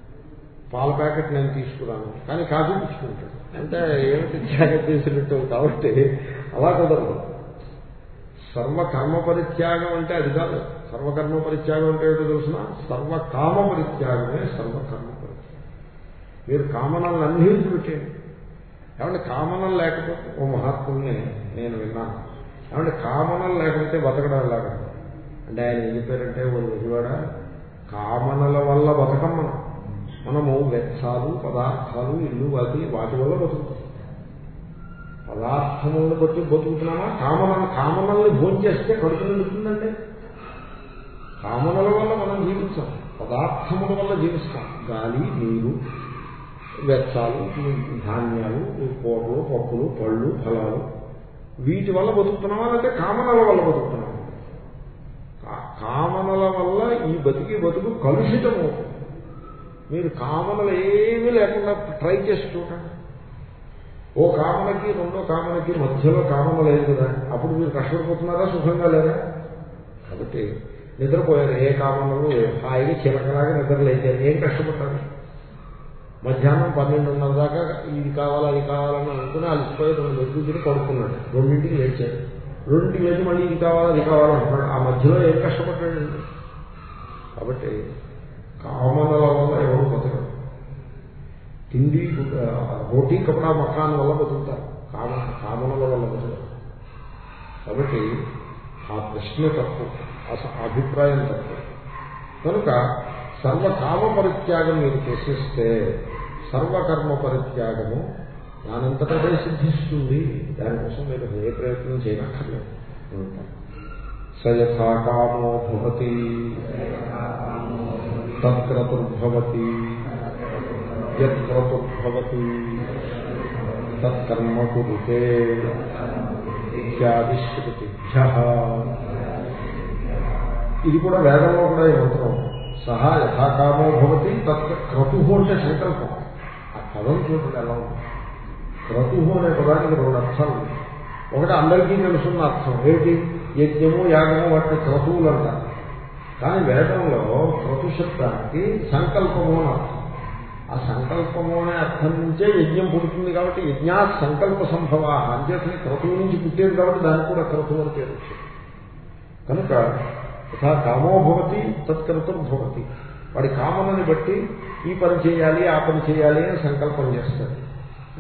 పాల ప్యాకెట్ నేను తీసుకురాను. కానీ కాఫీ తీసుకుంటాడు. అంటే ఏమిటి త్యాగం చేసినట్టు కాబట్టి అలా కుదరదు. సర్వకర్మ పరిత్యాగం అంటే అది కాదు. సర్వకర్మ పరిత్యాగం అంటే ఏంటో తెలుసిన? సర్వకామ పరిత్యాగమే సర్వకర్మ. మీరు కామనల్ని అన్ని విడిచిపెట్టేయండి ఏమంటే కామనలు లేకపోతే ఓ మహాత్ముల్ని నేను విన్నాను. ఏమంటే కామనలు లేకపోతే బతకడం ఎలాగా అంటే ఆయన ఏం చెప్పారంటే ఓ నిజవాడ కామనల వల్ల బతకం మనం. మనము వెచ్చాలు పదార్థాలు ఇల్లు అది వాటి వల్ల బతుకుతాం. పదార్థములను బట్టి బతుకుతున్నామా? కామన కామనల్ని భోంచేస్తే కడుపు నిండుతుందండి కామనల వల్ల మనం జీవించాం. పదార్థముల వల్ల జీవిస్తాం. గాలి నీరు వెచ్చాలు ధాన్యాలు కూరలు పప్పులు పళ్ళు ఫలాలు. వీటి వల్ల బతుకుతున్నామా లేకపోతే కామనల వల్ల బతుకుతున్నావా కామనల వల్ల ఈ బతికి బతుకు కలుషితం అవుతుంది మీరు కామనలు ఏమీ లేకుండా ట్రై చేసి చూడండి. ఓ కామనకి రెండో కామనకి మధ్యలో కామన లేదు కదా. అప్పుడు మీరు కష్టపడిపోతున్నారా సుఖంగా లేదా కాబట్టి నిద్రపోయారు. ఏ కామనలు? హాయిగా చిలకలాగా నిద్రలేచారు. ఏం కష్టపడ్డారు? మధ్యాహ్నం పన్నెండున్నర దాకా ఇది కావాలా అది కావాలని అనుకుని అలసిపోయి రెండు మెట్లు పడుకున్నాడు. రెండింటికి లేచాడు. రెండింటికి లేచి మళ్ళీ ఇది కావాలా అది కావాలనుకున్నాడు ఆ మధ్యలో ఏం కష్టపడ్డాడండి? కాబట్టి కామనల వల్ల ఎవరు బతకరు. తిండి రోటీ కపడా మకాన్ వల్ల బతుకుతారు. కామ కామనల వల్ల బతుకుతారు. కాబట్టి ఆ ప్రశ్న తప్పు ఆ అభిప్రాయం తప్పు. కనుక సర్వకామ పరిత్యాగం మీరు చేసేస్తే సర్వకర్మ పరిత్యాగము దానంతటదే సిద్ధిస్తుంది. దానికోసం మీరు ఏ ప్రయత్నం చేయనక్కర్లేదు సయథా కామో భవతి. తత్క్రతుర్భవతి యత్క్రతుర్భవతి తత్కర్మ కురుతే ఇత్యాదిశ్రుతిభ్య. ఇది కూడా వేదంలో కూడా ఈ సహా యథాకామో భవతి తత్ క్రతు అంటే సంకల్పం పదం చూడండి ఎలా ఉంది. క్రతువు అనే పదానికి రెండు అర్థాలు ఉన్నాయి. ఒకటి అందరికీ తెలుసున్న అర్థం. ఏంటి యజ్ఞము యాగము వాటిని క్రతువులు అంటారు కానీ వేదంలో క్రతు శబ్దానికి సంకల్పము అని అర్థం. ఆ సంకల్పము అనే అర్థం నుంచే యజ్ఞం పుడుతుంది కాబట్టి యజ్ఞా సంకల్ప సంభవ అంచేతని క్రతువు నుంచి పుట్టేది కాబట్టి దానికి కూడా క్రతువు అని పేరు వచ్చింది. కనుక యథా కామో భవతి తత్కర్తుర్భవతి వాడి కామనని బట్టి ఈ పని చేయాలి ఆ పని చేయాలి అని సంకల్పం చేస్తాడు.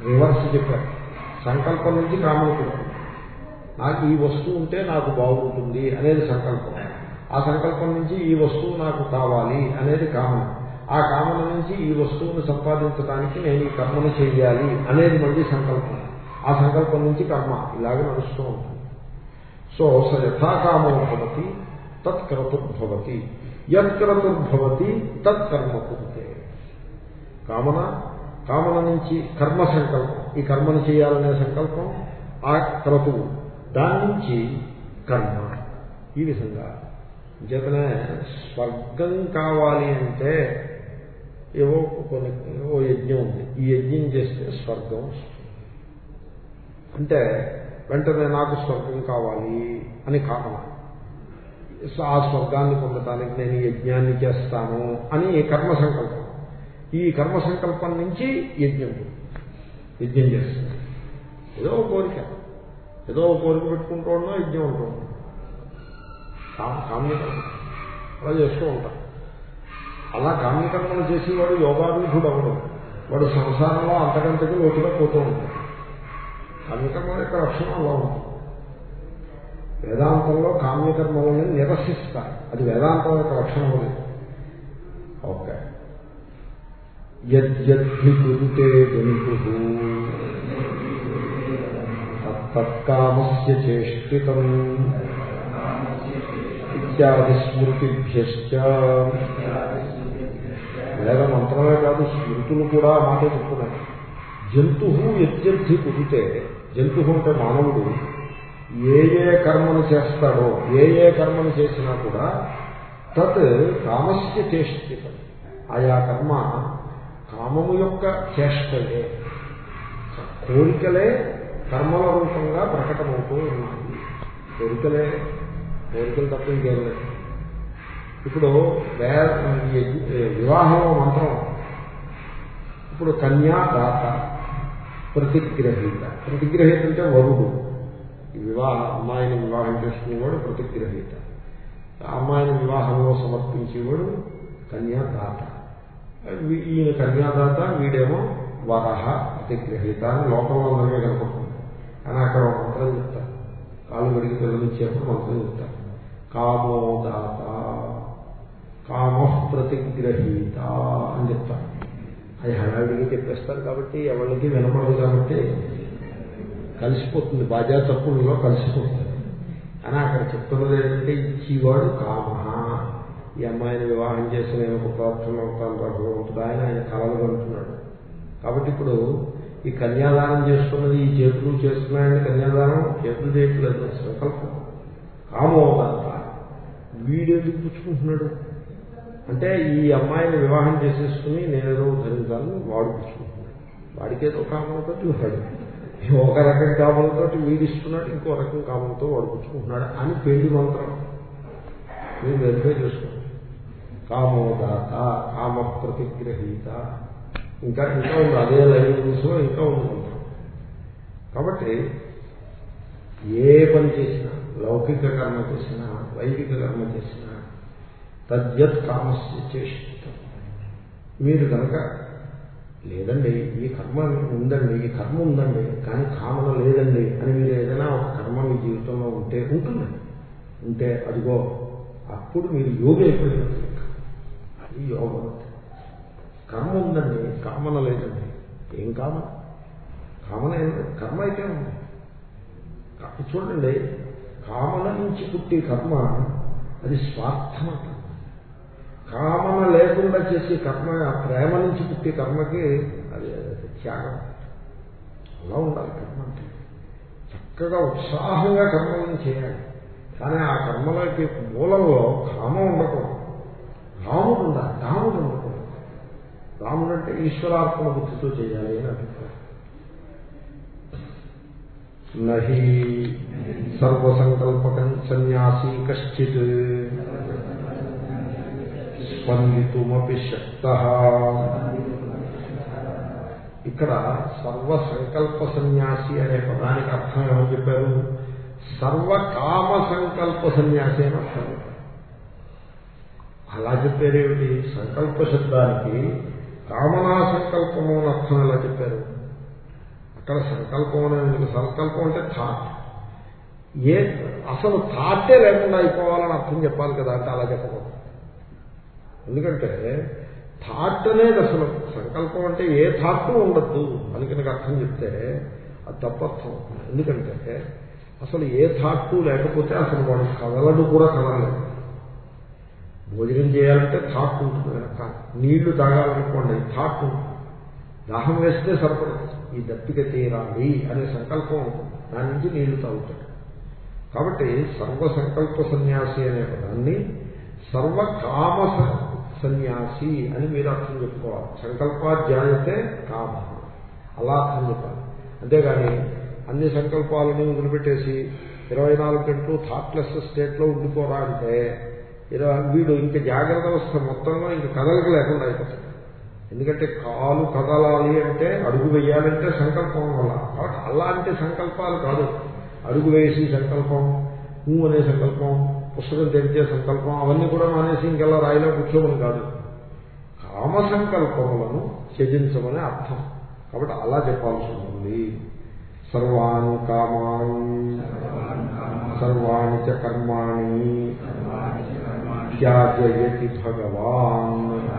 రివర్స్ చెప్పారు సంకల్పం నుంచి కామనకు నాకు ఈ వస్తువు ఉంటే నాకు బాగుంటుంది అనేది సంకల్పం. ఆ సంకల్పం నుంచి ఈ వస్తువు నాకు కావాలి అనేది కామన. ఆ కామన నుంచి ఈ వస్తువును సంపాదించడానికి నేను ఈ కర్మను చేయాలి అనేది మళ్ళీ సంకల్పం. ఆ సంకల్పం నుంచి కర్మ ఇలాగ నడుస్తూ ఉంటుంది. సో స యథాకామో భవతి తత్కర్తుర్భవతి యత్కర్తుర్భవతి తత్కర్మ కురితే కామన కామన నుంచి కర్మ సంకల్పం. ఈ కర్మను చేయాలనే సంకల్పం ఆ క్రతువు. దాని నుంచి కర్మ. ఈ విధంగా. చేతనే స్వర్గం కావాలి అంటే ఏవో కొన్ని ఓ యజ్ఞం ఉంది. ఈ యజ్ఞం చేస్తే స్వర్గం అంటే వెంటనే నాకు స్వర్గం కావాలి అని కామన. ఆ స్వర్గాన్ని పొందటానికి నేను యజ్ఞాన్ని చేస్తాను అని కర్మ సంకల్పం. ఈ కర్మ సంకల్పం నుంచి యజ్ఞం యజ్ఞం చేస్తుంది. ఏదో ఒక కోరిక. ఏదో ఒక కోరిక పెట్టుకుంటూ ఉన్నా యజ్ఞం ఉంటూ ఉంటాం కామ్యకర్మ. అలా చేస్తూ ఉంటాం. అలా కామ్యకర్మలు చేసేవాడు యోగాభిధుడు అవడం వాడు సంసారంలో అంతకంతకి లోతుగా పోతూ ఉంటాడు. కామ్యకర్మ యొక్క లక్షణం అలా ఉంటుంది. వేదాంతంలో కామ్యకర్మలను నిరసిస్తారు అది వేదాంతం యొక్క లక్షణం లేదు ఓకే. యద్యద్ధి కురుతే జంతు తత్కామస్య చేష్టితం. ఇత్యాది స్మృతిభ్య వేద మంత్రమే కాదు స్మృతులు కూడా మాట చెప్తున్నాయి జంతు యజ్ఞి కుదితే జంతు అంటే మానవుడు ఏ ఏ కర్మను చేస్తాడో ఏ ఏ కర్మను చేసినా కూడా తత్ కామస్య చేష్టితం ఆయా కర్మ కామము యొక్క చేష్టలే. కోరికలే కర్మల రూపంగా ప్రకటమవుతూ ఉన్నాయి. కోరికలే కోరికలు తప్ప ఇంకేం లేదు. ఇప్పుడు వివాహం మంత్రం. ఇప్పుడు కన్యా దాత ప్రతిగ్రహీత. ప్రతిగ్రహీత అంటే వరుడు. వివాహ అమ్మాయిని వివాహం చేసుకునేవాడు ప్రతిగ్రహీత. అమ్మాయిని వివాహంలో సమర్పించేవాడు కన్యాదాత. ఈయన కన్యాదాత వీడేమో వరహ ప్రతిగ్రహీత అని లోకంలో అందరికీ కనపడుతుంది. కానీ అక్కడ ఒక మంత్రం చెప్తారు. కాళ్ళు గడికి పిల్లలిచ్చేప్పుడు మంత్రం చెప్తారు. కామోదాత కామ ప్రతిగ్రహీత అని చెప్తారు. అది హడావిడిగా చెప్పేస్తారు కాబట్టి ఎవరికి వినపడదు కాబట్టి కలిసిపోతుంది. బాజా తప్పుల్లో కలిసిపోతుంది. అని అక్కడ చెప్తున్నది ఏంటంటే ఇచ్చేవాడు కామ ఈ అమ్మాయిని వివాహం చేసి నేను ఒక ప్రార్థన అవుతాను భగవంతుడు ఆయన ఆయన కలలు కంటున్నాడు కాబట్టి ఇప్పుడు ఈ కన్యాదానం చేస్తున్నది ఈ చేతులు చేస్తున్నాయని కన్యాదానం చేతులు చేయట్లేదు సంకల్పం. కామోదాత వీడేది పుచ్చుకుంటున్నాడు? అంటే ఈ అమ్మాయిని వివాహం చేసేసుకుని నేనేదో ధరించాలని వాడు పుచ్చుకుంటున్నాడు. వాడికేదో కామనతో వాడు ఒక రకం కామలతో వీడిస్తున్నాడు ఇంకో రకం కామంతో వాడు పుచ్చుకుంటున్నాడు అని పెళ్ళి మంత్రం. మీరు వెరిఫై చేసుకోండి. కామోదాత కామ ప్రతిగ్రహీత ఇంకా ఇంకా ఉంది అదే లైన్స్లో ఇంకా ఉంది మంత్రం. కాబట్టి ఏ పని చేసినా లౌకిక కర్మ చేసినా వైదిక కర్మ చేసినా తద్యత్ కామస్య చేసి మీరు కనుక లేదండి ఈ కర్మ ఉందండి ఈ కర్మ ఉందండి కానీ కామన లేదండి అని మీరు ఏదైనా ఒక కర్మ మీ జీవితంలో ఉంటే ఉంటుందండి ఉంటే అదిగో అప్పుడు మీరు యోగి అయిపోయినట్టు అది యోగం కర్మ ఉందండి కామన లేదండి. ఏం కామన కామన కర్మ అయితే ఉంది. చూడండి కామన నుంచి పుట్టే కర్మ అది స్వార్థమ కామన లేకుండా చేసే కర్మ ప్రేమ నుంచి పుట్టే కర్మకి అది త్యాగం. అలా ఉండాలి కర్మ అంటే. చక్కగా ఉత్సాహంగా కర్మలను చేయాలి. కానీ ఆ కర్మలకి మూలంలో కామం ఉండకూడదు. రాముడు ఉండాలి రాముడు ఉండకూడదు. రాముడు అంటే ఈశ్వరార్పణ బుద్ధితో చేయాలి అని అభిప్రాయం. నహి సర్వసంకల్పకం సన్యాసి కశ్చిత్. స్పందితుమపి శక్త ఇక్కడ సర్వసంకల్ప సన్యాసి అనే పదానికి అర్థం ఏమని చెప్పారు? సర్వకామ సంకల్ప సన్యాసి అని అర్థం చెప్పారు. అలా చెప్పారేమిటి సంకల్ప శబ్దానికి కామనా సంకల్పము అని అర్థం ఎలా చెప్పారు? అక్కడ సంకల్పం అనేది సంకల్పం అంటే థాట్ ఏ అసలు థాటే లేకుండా అయిపోవాలని అర్థం చెప్పాలి కదా అంటే అలా చెప్పకూడదు. ఎందుకంటే థాట్ అనేది అసలు సంకల్పం అంటే ఏ థాట్ ఉండద్దు అని కనుక అర్థం చెప్తే అది తప్పర్థం. ఎందుకంటే అసలు ఏ థాట్ లేకపోతే అసలు వాడు కదలడు కూడా కదలలేదు. భోజనం చేయాలంటే థాట్ ఉంటుంది కనుక నీళ్ళు తాగాలనుకోండి థాట్ ఉంటుంది. దాహం వేస్తే సరిపడదు. ఈ దప్పిక తీరాలి అనే సంకల్పం ఉంటుంది. దాని నుంచి నీళ్ళు తాగుతాడు. కాబట్టి సర్వసంకల్ప సన్యాసి అనే పదాన్ని సర్వకామ సన్యాసి అని మీరు అర్థం చెప్పుకోవాలి. సంకల్పాధ్యాయతే కామ. అలా అర్థం చెప్పాలి. అంతేగాని అన్ని సంకల్పాలను వదిలిపెట్టేసి ఇరవై నాలుగు గంటలు థాట్లెస్ స్టేట్లో ఉండిపోరా అంటే ఇరవై వీడు ఇంకా జాగ్రత్త అవస్థ మొత్తంలో ఇంక కదలిక లేకుండా అయిపోతుంది ఎందుకంటే కాలు కదలాలి అంటే అడుగు వేయాలంటే సంకల్పం వల్ల. కాబట్టి అలాంటి సంకల్పాలు కాదు. అడుగు వేసి సంకల్పం నువ్వు అనే సంకల్పం పుస్తకం తెరిచే సంకల్పం అవన్నీ కూడా మానేసి ఇంకెలా రాయిలో కూర్చోమని కాదు. కామ సంకల్పములను త్యజించమని అర్థం. కాబట్టి అలా చెప్పాల్సి ఉంటుంది సర్వాణి కామాన్ సర్వాణి చ కర్మాణి త్యాజయతి భగవాన్.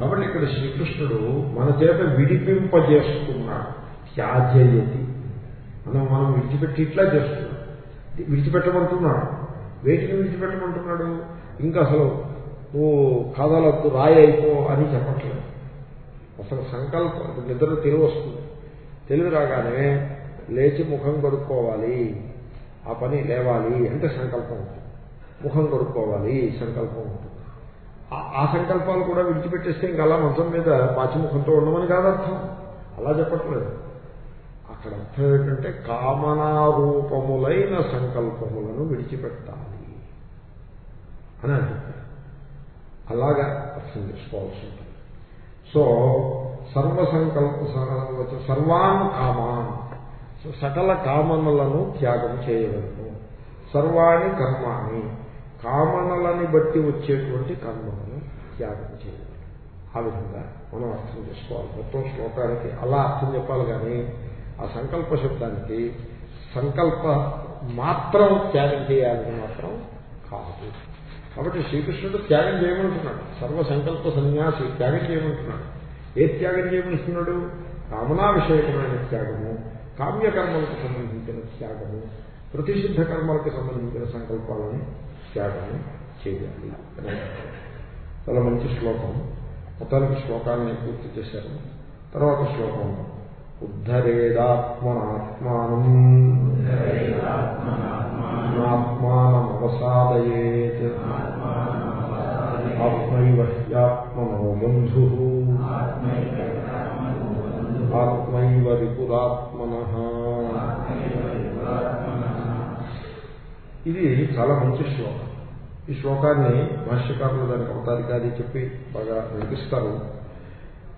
కాబట్టి ఇక్కడ శ్రీకృష్ణుడు మన చేత విడిపింపజేస్తున్నాడు. త్యాజయతి. మనం మనం విడిచిపెట్టి ఇట్లా చేస్తున్నాం. విడిచిపెట్టమంటున్నాడు. వేటిని విడిచిపెట్టమంటున్నాడు? ఇంకా అసలు నువ్వు కాదాలకు రాయి అయిపో అని చెప్పట్లేదు. అసలు సంకల్పం ఇప్పుడు నిద్ర తెలివి వస్తుంది. తెలివి రాగానే లేచి ముఖం కడుక్కోవాలి. ఆ పని లేవాలి అంటే సంకల్పం ఉంటుంది. ముఖం కడుక్కోవాలి సంకల్పం ఉంటుంది. ఆ సంకల్పాలు కూడా విడిచిపెట్టేస్తే ఇంకా అలా మంచం మీద పాచిముఖంతో ఉండమని కాదర్థం. అలా చెప్పట్లేదు. అక్కడ అర్థం ఏంటంటే కామనారూపములైన సంకల్పములను విడిచిపెట్టాలి అని అంటారు అలాగా అర్థం చేసుకోవాల్సి ఉంటుంది. సో సర్వసంకల్ప సర్వాన్ కామాన్. సకల కామనలను త్యాగం చేయవలను. సర్వాణి కర్మాణి. కామనలని బట్టి వచ్చేటువంటి కర్మలను త్యాగం చేయవలను. ఆ విధంగా మనం అర్థం చేసుకోవాలి. మొత్తం శ్లోకానికి అలా అర్థం చెప్పాలి కానీ ఆ సంకల్ప శబ్దానికి సంకల్ప మాత్రం త్యాగం చేయాలని మాత్రం కాదు. కాబట్టి శ్రీకృష్ణుడు త్యాగం చేయమంటున్నాడు. సర్వ సంకల్ప సన్యాసి త్యాగం చేయమంటున్నాడు. ఏ త్యాగం చేయమంటున్నాడు? కామనా విషయకమైన త్యాగము కామ్యకర్మలకు సంబంధించిన త్యాగము ప్రతిషిద్ధ కర్మలకు సంబంధించిన సంకల్పాలను త్యాగము చేయాలి. చాలా మంచి శ్లోకం. మొత్తానికి శ్లోకాన్ని పూర్తి చేశారు. తర్వాత శ్లోకం ఉద్ధరేదాత్మనాత్మానం. ఆత్మానమవసాదయేత్. ఆత్మైవ హ్యాత్మనో బంధు ఆత్మైవ రిపురాత్మన ఇది చాలా మంచి శ్లోకం. ఈ శ్లోకాన్ని భాష్యకారులు దానికి అవతారికాది చెప్పి బాగా వినిపిస్తారు.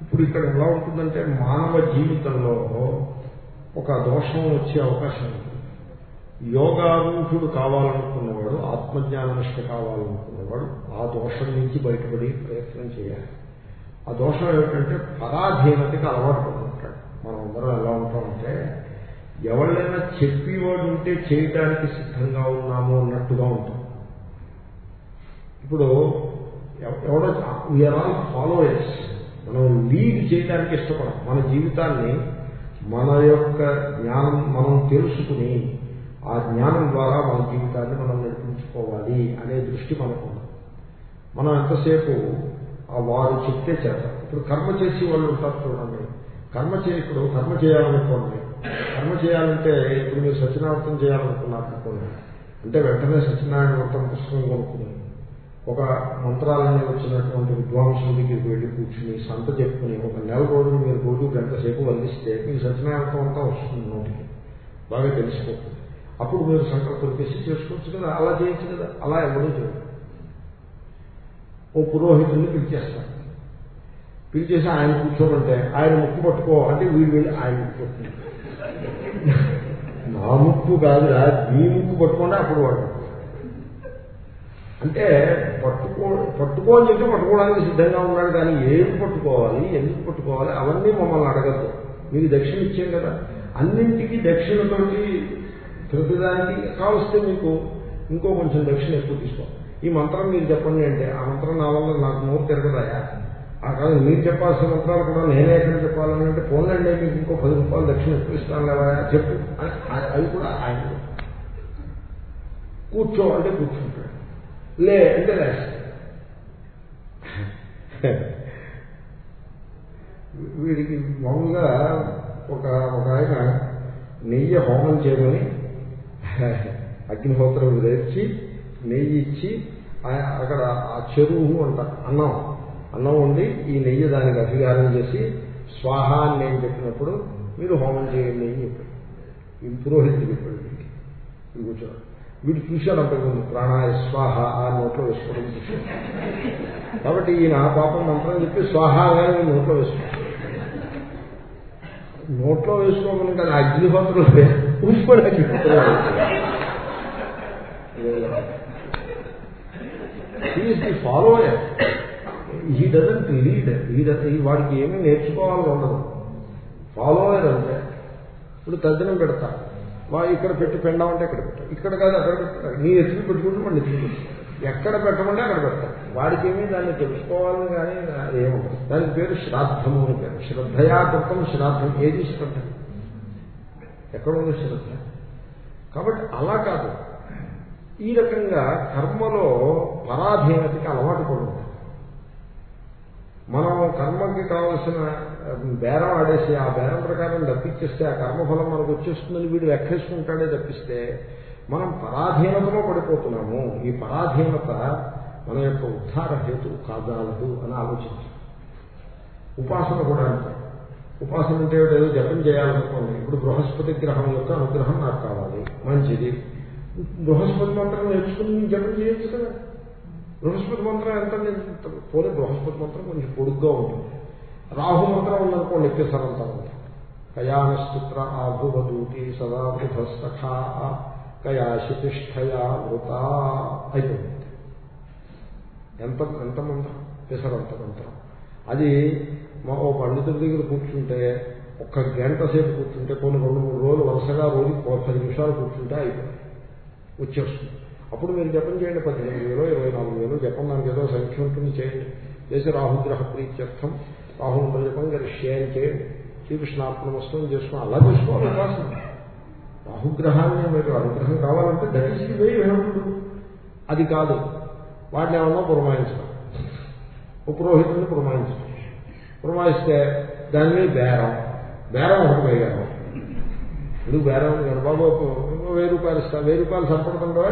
ఇప్పుడు ఇక్కడ ఎలా ఉంటుందంటే మానవ జీవితంలో ఒక దోషం వచ్చే అవకాశం ఉంది. యోగారూఢుడు కావాలనుకున్నవాడు ఆత్మజ్ఞాననిష్ట కావాలనుకున్నవాడు ఆ దోషం నుంచి బయటపడి ప్రయత్నం చేయాలి. ఆ దోషం ఏమిటంటే పరాధీనతకి అలవాటు పడుతుంటాడు. మనం అందరం ఎలా ఉంటామంటే ఎవళ్ళైనా చెప్పేవాడు ఉంటే చేయటానికి సిద్ధంగా ఉన్నాము అన్నట్టుగా ఉంటాం. ఇప్పుడు ఎవడో వీఆర్ ఆల్ ఫాలోయర్స్ మనం లీడ్ చేయడానికి ఇష్టపడం మన జీవితాన్ని మన యొక్క జ్ఞానం మనం తెలుసుకుని ఆ జ్ఞానం ద్వారా మన జీవితాన్ని మనం నడిపించుకోవాలి అనే దృష్టి మనకు మనం ఎంతసేపు ఆ వారు చెప్తే చేద్దాం. ఇప్పుడు కర్మ చేసి వాళ్ళు ఉంటారు చూడండి. కర్మ చేయకుడు కర్మ చేయాలనుకోండి. కర్మ చేయాలంటే ఇప్పుడు మీరు సత్యనారాయణ చేయాలనుకున్నారు అనుకోండి అంటే వెంటనే సత్యనారాయణ వ్రతం పుస్తకం కొనుక్కుని ఒక మంత్రాలన్నీ వచ్చినటువంటి విద్వాంసుల దగ్గరికి వెళ్ళి కూర్చుని సంత చెప్పుకుని ఒక నెల రోజులు మీరు రోజు గంట సేపు వల్లిస్తే మీకు సత్యనారాయణ అంతా వస్తుంది నోటికి. బాగా తెలిసిపోతుంది. అప్పుడు మీరు సంకల్పం చేసి చేసుకోవచ్చు కదా అలా చేయొచ్చు కదా అలా ఎవరూ చేయరు. ఓ పురోహితుడిని పిలిచేస్తాను పిలిచేసి ఆయన కూర్చోమంటే ఆయన ముక్కు పట్టుకో అంటే వీడు వెళ్ళి ఆయన ముక్కు పట్టుకుంటారు నా ముక్కు కాదురా నీ ముక్కు పట్టుకోండి అప్పుడు వాడు. అంటే పట్టుకో పట్టుకో అని చెప్పి పట్టుకోవడానికి సిద్ధంగా ఉన్నాడు కానీ ఏం పట్టుకోవాలి ఎందుకు పట్టుకోవాలి అవన్నీ మమ్మల్ని అడగద్దు. మీకు దక్షిణ ఇచ్చాం కదా. అన్నింటికి దక్షిణతోటి ప్రతిదానికి కావస్తే మీకు ఇంకో కొంచెం దక్షిణ ఎక్కువ తీసుకో ఈ మంత్రం మీరు చెప్పండి అంటే ఆ మంత్రం నా వల్ల నాకు నోరు తిరగదాయా ఆ కాదు మీరు చెప్పాల్సిన మంత్రాలు కూడా నేనే ఎక్కడ చెప్పాలని అంటే పోన్లండి మీకు ఇంకో పది రూపాయలు దక్షిణ ఎక్కువ ఇస్తాను కదా చెప్పు. అని అది కూడా ఆయన. కూర్చో అంటే కూర్చుంటాడు. లే అంటే లేస్తాడు వీడికి మామూలుగా ఒక ఒక ఆయన నెయ్యి హోమం చేయమని అగ్నిహోత్రం తెచ్చి నెయ్యి ఇచ్చి అక్కడ ఆ చెరువు అంట అన్నం. అన్నం ఉండి ఈ నెయ్యి దానికి అధికారం చేసి స్వాహ అని నేను చెప్పినప్పుడు మీరు హోమం చేయండి అని చెప్పాడు. ఈ పురోహితుడు చెప్పాడు వీడికి. కూర్చోడు వీడు చూశాను అంతకుముందు ప్రాణాయ స్వాహ ఆ నోట్లో వేసుకోవడం చూశాను కాబట్టి ఈయన పాపం మంత్రం చెప్పి స్వాహ అని నోట్లో వేసుకున్నాడు నోట్లో వేసుకోమని కానీ అగ్నిహోత్రులు ఉప్పుడు అగ్నిహోత్రులు the follower he doesn't lead ఈ వాడికి ఏమీ నేర్చుకోవాలని ఉండదు. ఫాలోయర్ అంటే ఇప్పుడు తద్దినం పెడతారు వా ఇక్కడ పెట్టి పెండామంటే ఇక్కడ పెట్టా. ఇక్కడ కాదు అక్కడ పెట్టారు నీ ఎత్తులు పెట్టుకుంటే వాడిని ఎత్తులు ఎక్కడ పెట్టమంటే అక్కడ పెడతాం వాడికి ఏమీ దాన్ని తెలుసుకోవాలని కానీ ఏముండదు దానికి పేరు శ్రాద్ధము అని పేరు. శ్రద్ధయా కృతం శ్రాద్ధం. ఏది శ్రద్ధ? ఎక్కడ ఉంది శ్రద్ధ? కాబట్టి అలా కాదు. ఈ రకంగా కర్మలో పరాధీనతకి అలవాటు పడుతుంది మనం కర్మకి కావలసిన బేరం ఆడేసి ఆ బేరం ప్రకారం తప్పించేస్తే ఆ కర్మఫలం మనకు వచ్చేస్తుందని వీడు లెక్కేసుకుంటాడే తప్పిస్తే మనం పరాధీనతలో పడిపోతున్నాము. ఈ పరాధీనత మన యొక్క ఉద్ధార హేతు కాదాలదు అని ఆలోచించాం. ఉపాసన కూడా అంటే ఉపాసన అంటే ఏదో జపం చేయాలనుకోండి. ఇప్పుడు బృహస్పతి గ్రహం యొక్క అనుగ్రహం నాకు కావాలి. మంచిది. బృహస్పతి మంత్రం నేర్చుకుని జపం చేయొచ్చు కదా. బృహస్పతి మంత్రం ఎంత? పోనీ బృహస్పతి మంత్రం కొంచెం పొడుగ్గా ఉంటుంది. రాహు మంత్రం ఉందనుకోండి ఎక్కేసారంతా ఉంటుంది కయానశ్చిత్ర ఆభువదూతి సదా బృహస్తఖా కయాశితిష్టయా వృత అయిపోయింది. ఎంత ఎంత మంత్రం? పెసరంత మంత్రం అది మా ఓ పండితుడి దగ్గర కూర్చుంటే ఒక్క గంట సేపు కూర్చుంటే కొన్ని రెండు మూడు రోజులు వరుసగా రోజు పది నిమిషాలు కూర్చుంటే అయిపోయింది. వచ్చేస్తుంది. అప్పుడు మీరు జపం చేయండి పద్దెనిమిది వేలు ఇరవై నాలుగు వేలు జపం దానికి ఏదో సంఖ్య ఉంటుంది చేయండి. చేసి రాహుగ్రహ ప్రీత్యర్థం. రాహుల్ జపం గరిష్యాయం చేయండి. శ్రీకృష్ణాత్మనమస్తం చేసుకుని అలా చేసుకోవాలి. ఉపాసన రాహుగ్రహాన్ని మీరు అనుగ్రహం కావాలంటే దయచేసి వేయడు అది కాదు. వాటిని ఏమన్నా పురమాయించడం. ఓ పురమాయించడం. పురమాయిస్తే దాని మీద బేరం. బేరం ఒకటి వేయగలం ఎందుకు బేరం. బాబు వెయ్యి రూపాయలు ఇస్తా. వెయ్యి రూపాయలు సంపడుతుంటే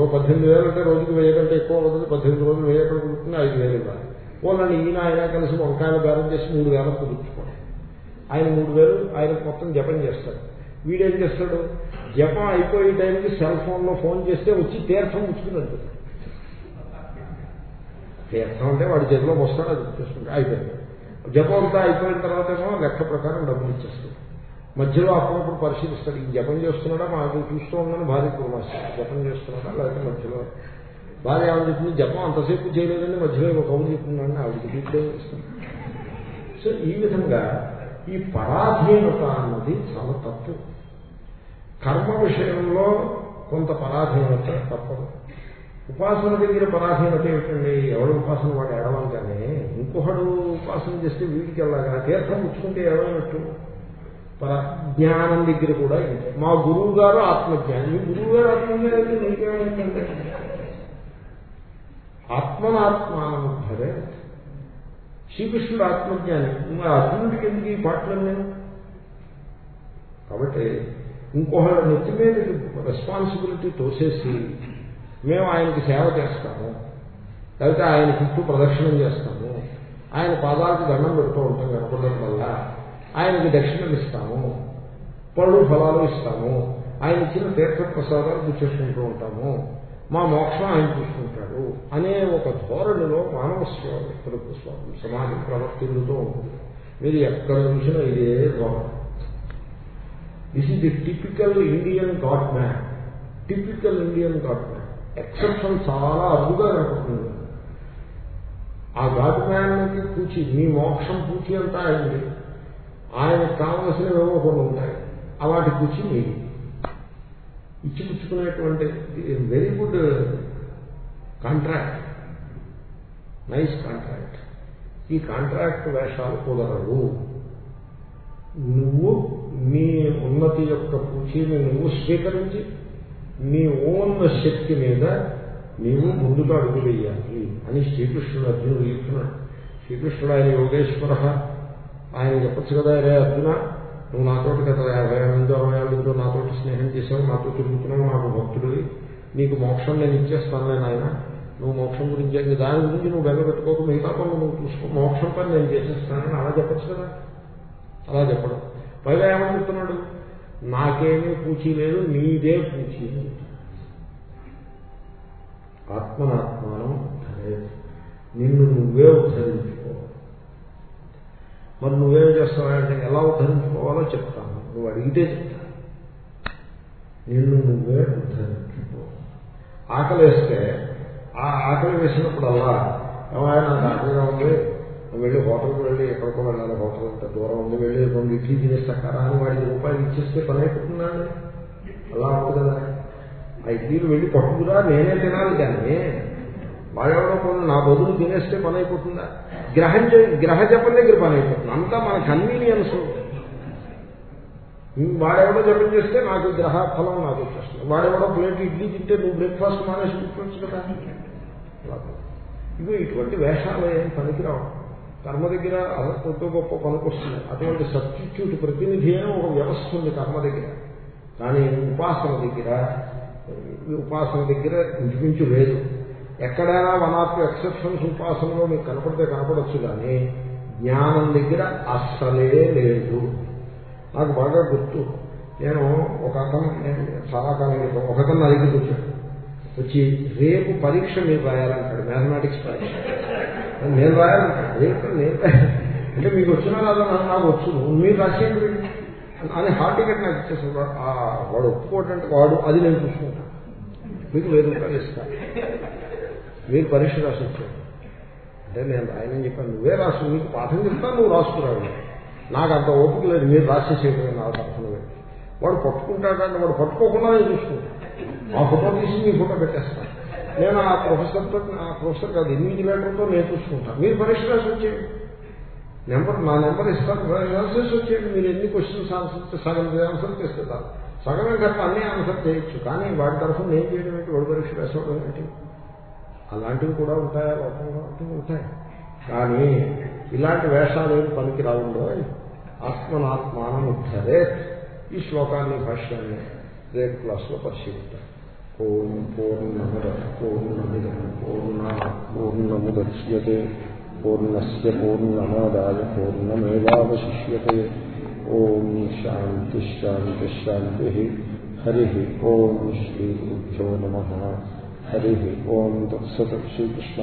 ఓ పద్దెనిమిది వేలు అంటే రోజుకి వెయ్యి కంటే ఎక్కువ అవుతుంది పద్దెనిమిది రోజులు వెయ్యి ఎక్కడ కుదురుతుంది ఐదు వేలు ఇవ్వాలి. పోలండి ఈయన ఆయన కలిసి వంకాయలు బేరం చేసి మూడు వేల కుదుర్చుకోండి ఆయన మూడు వేలు ఆయన మొత్తం జపం చేస్తాడు. వీడేం చేస్తాడు? జపం అయిపోయే టైంకి సెల్ ఫోన్లో ఫోన్ చేస్తే వచ్చి తీర్థం ముచ్చుకుని అంటుంది. తీర్థం అంటే వాడి చేతిలో వస్తాడు అది చేసుకుంటాడు అయిపోయింది. జపం అంతా అయిపోయిన తర్వాత ఏమో లెక్క ప్రకారం డబ్బులు ఇచ్చేస్తాడు. మధ్యలో అప్పుడప్పుడు పరిశీలిస్తాడు ఈ జపం చేస్తున్నాడా? మాకు చూస్తూ ఉందని భార్య కుమార్తె జపం చేస్తున్నాడా? లేకపోతే మధ్యలో భార్య ఆవిడ చెప్పింది? జపం అంతసేపు చేయలేదని మధ్యలో ఒక కౌలు చెప్తున్నాడని ఆవిడకి తీర్చే సో ఈ విధంగా ఈ పరాధీనత అన్నది చాలా తప్పు. కర్మ విషయంలో కొంత పరాధీనత తప్పదు. ఉపాసన దగ్గర పరాధీనత ఏమిటండి? ఎవడు ఉపాసన వాడు ఎడవాలి కానీ ఇంకొకడు ఉపాసన చేస్తే వీడికి వెళ్ళాగా తీర్థం పుచ్చుకుంటే ఏడవనట్టు. పర జ్ఞానం దగ్గర కూడా మా గురువు గారు ఆత్మజ్ఞాని గురువు గారు ఆత్మజ్ఞానం నీకేమైందంటే ఆత్మనాత్మానుభవే శ్రీకృష్ణుడు ఆత్మజ్ఞాని. ఇంకా అర్జునుడికి ఎందుకు ఈ పాటలు నేను కాబట్టి ఇంకొకళ్ళ నెత్తి మీద రెస్పాన్సిబిలిటీ తోసేసి మేము ఆయనకి సేవ చేస్తాము. లేకపోతే ఆయన చుట్టూ ప్రదక్షిణం చేస్తాము. ఆయన పాదాలకు దండం పెడుతూ ఉంటాం కనపడడం వల్ల ఆయనకి దక్షిణలు ఇస్తాము. పళ్ళు ఫలాలు ఇస్తాము. ఆయన ఇచ్చిన తీర్థప్రసాదాలు ప్రసాదాలు గుర్చేసుకుంటూ ఉంటాము. మా మోక్షం ఆయన చూసుకుంటాడు అనే ఒక ధోరణిలో మానవ స్వామి సమాజం ప్రవర్తిల్లుతూ ఉంటుంది. మీరు ఎక్కడ చూసినా ఇదే ధోరణి this is the typical Indian god man typical Indian god man exception చాలా అరుదుగా కనపడుతుంది ఆ గాడ్ మ్యాన్కి పూచి మీ మోక్షం పూచి అంతా అయింది. ఆయనకు కావలసినవేవో కొన్ని ఉంటాయి. అలాంటి పూచి మీది. ఇచ్చిపుచ్చుకునేటువంటి very good contract nice contract. ఈ కాంట్రాక్ట్ వేషాలు కుదరవు. నువ్వు నీ ఉన్నతి యొక్క పూచీని నువ్వు స్వీకరించి నీ ఓన్ శక్తి మీద నీవు ముందుకు అడుగులేయాలి అని శ్రీకృష్ణుడు అర్జునుడు చెప్తున్నాడు. శ్రీకృష్ణుడు ఆయన యోగేశ్వర. ఆయన చెప్పచ్చు కదా రే అర్జున నువ్వు నాతోటి గత యాభై ఎనిమిది అరవై ఏళ్ళతో నాతోటి స్నేహం చేసావు నాతో తిరుగుతున్నావు నాకు భక్తుడివి. నీకు మోక్షం నేను ఇచ్చేస్తాను నేను ఆయన నువ్వు మోక్షం గురించి ఇంక దాని గురించి నువ్వు బెగ పెట్టుకోక. మిగతా పనులు నువ్వు చూసుకో. మోక్షం పని నేను చేసేస్తానని అలా చెప్పచ్చు కదా? అలా చెప్పడం. పైగా ఏమని చెప్తున్నాడు? నాకేమీ పూచి లేదు నీదే పూచి ఆత్మనాత్మానం నిన్ను నువ్వే ఉద్ధరించు. మరి నువ్వేం చేస్తావంటే ఎలా ఉద్ధరించుకోవాలో చెప్తాను. నువ్వు అడిగితే చెప్తాను నిన్ను నువ్వే ఉద్ధరించుకో. ఆకలి వేస్తే ఆ ఆకలి వేసినప్పుడల్లా ఏమైనా నాకు ఆకలిగా ఉంది నువ్వు వెళ్ళి హోటల్కి వెళ్ళి ఎక్కడికో వెళ్ళాలి హోటల్ అంత దూరం ఉంది వెళ్ళి రెండు ఇడ్లీ తినేస్తారా అని వాడికి రూపాయలు ఇచ్చేస్తే పని అయిపోతున్నాను అలా ఉంటుంది కదా. ఆ ఇడ్లీలు వెళ్ళి పట్టుకురా నేనే తినాలి కానీ వాడెవడో కొన్ని నా బదులు తినేస్తే పని అయిపోతుందా గ్రహం గ్రహ జపం దగ్గర పని అయిపోతుంది అంతా మన కన్వీనియన్స్ వాడెవడో జపం చేస్తే నాకు గ్రహ ఫలం నాకు వచ్చేస్తుంది వాడెవడో ప్లేట్ ఇడ్లీ తింటే నువ్వు బ్రేక్ఫాస్ట్ మానేసి కూర్చోవచ్చు కదా. ఇవి ఇటువంటి వేషాలు ఏం పనికిరావు. కర్మ దగ్గర కొద్ది గొప్ప పనికొస్తుంది అటువంటి సబ్స్టిట్యూట్ ప్రతినిధి అని ఒక వ్యవస్థ ఉంది కర్మ దగ్గర. కానీ ఉపాసన దగ్గర ఉపాసన దగ్గర ఇంచుమించు లేదు. ఎక్కడైనా వన్ ఆఫ్ ఎక్సెప్షన్స్ ఉపాసనలో మీకు కనపడితే కనపడచ్చు కానీ జ్ఞానం దగ్గర అస్సలే లేదు. నాకు బాగా గుర్తు. నేను ఒక అతను నేను చాలా కాలం క్రితం ఒక అతను నా దగ్గరికి వచ్చాడు. వచ్చి రేపు పరీక్ష మీరు రాయాలంటాడు మ్యాథమెటిక్స్ పరీక్ష. నేను రాయాలంటాడు? రేపు నేను అంటే మీకు వచ్చిన రాదా? నాకు వచ్చు. మీరు రాసేయండి అని హాల్ టికెట్ నాకు ఇచ్చేసాడు. వాడు ఒప్పుకోవటంటే వాడు అది నేను చూసుకుంటాను. మీకు వెయ్యి రూపాయలు ఇస్తాను. మీరు పరీక్ష రాసి వచ్చాడు అంటే నేను రాయనని చెప్పాను నువ్వే రాసు నీకు పాఠం చెప్తాను నువ్వు రాసుకురావు నాకు అంత ఓపిక లేదు మీరు రాసేసేయడం నా తరఫున వాడు పట్టుకుంటాడంటే వాడు పట్టుకోకుండానే చూసుకుంటాడు మా ఫోటో తీసి మీ ఫోటో పెట్టేస్తాను నేను ఆ ప్రొఫెసర్తో ఆ ప్రొఫెసర్ కాదు ఇన్విజిలేటర్తో నేను చూసుకుంటాను మీరు పరీక్ష రాసి వచ్చేయండి. నెంబర్ నా నెంబర్ ఇస్తాను ఆన్సర్స్ వచ్చేయండి. మీరు ఎన్ని క్వశ్చన్స్ ఆన్సర్ సగం ఆన్సర్ చేస్తారు సగమే కట్ట అన్నీ ఆన్సర్ చేయొచ్చు. కానీ వాడి తరఫున నేను చేయడం ఏంటి? వాడు పరీక్ష రాసుకోవడం ఏంటి? అలాంటివి కూడా ఉంటాయా లోకంలో? ఉంటాయి. కానీ ఇలాంటి వేషాలు ఏమి పనికి రావుండో ఆత్మనాత్మానం ఉద్ధరే. ఈ శ్లోకాన్ని భాష్యాన్ని రేపు క్లాస్లో పరిశీలిద్దాం. ఓం పూర్ణముద పూర్ణమిద పూర్ణ పూర్ణముద్యతే. పూర్ణస్ పూర్ణమాదాయ పూర్ణమేవాశిష్యే ఓం శాంతి శాంతి శాంతి హరి ఓం శ్రీ గురుభ్యో నమ. హరి ఓం తత్సత్ శ్రీకృష్ణ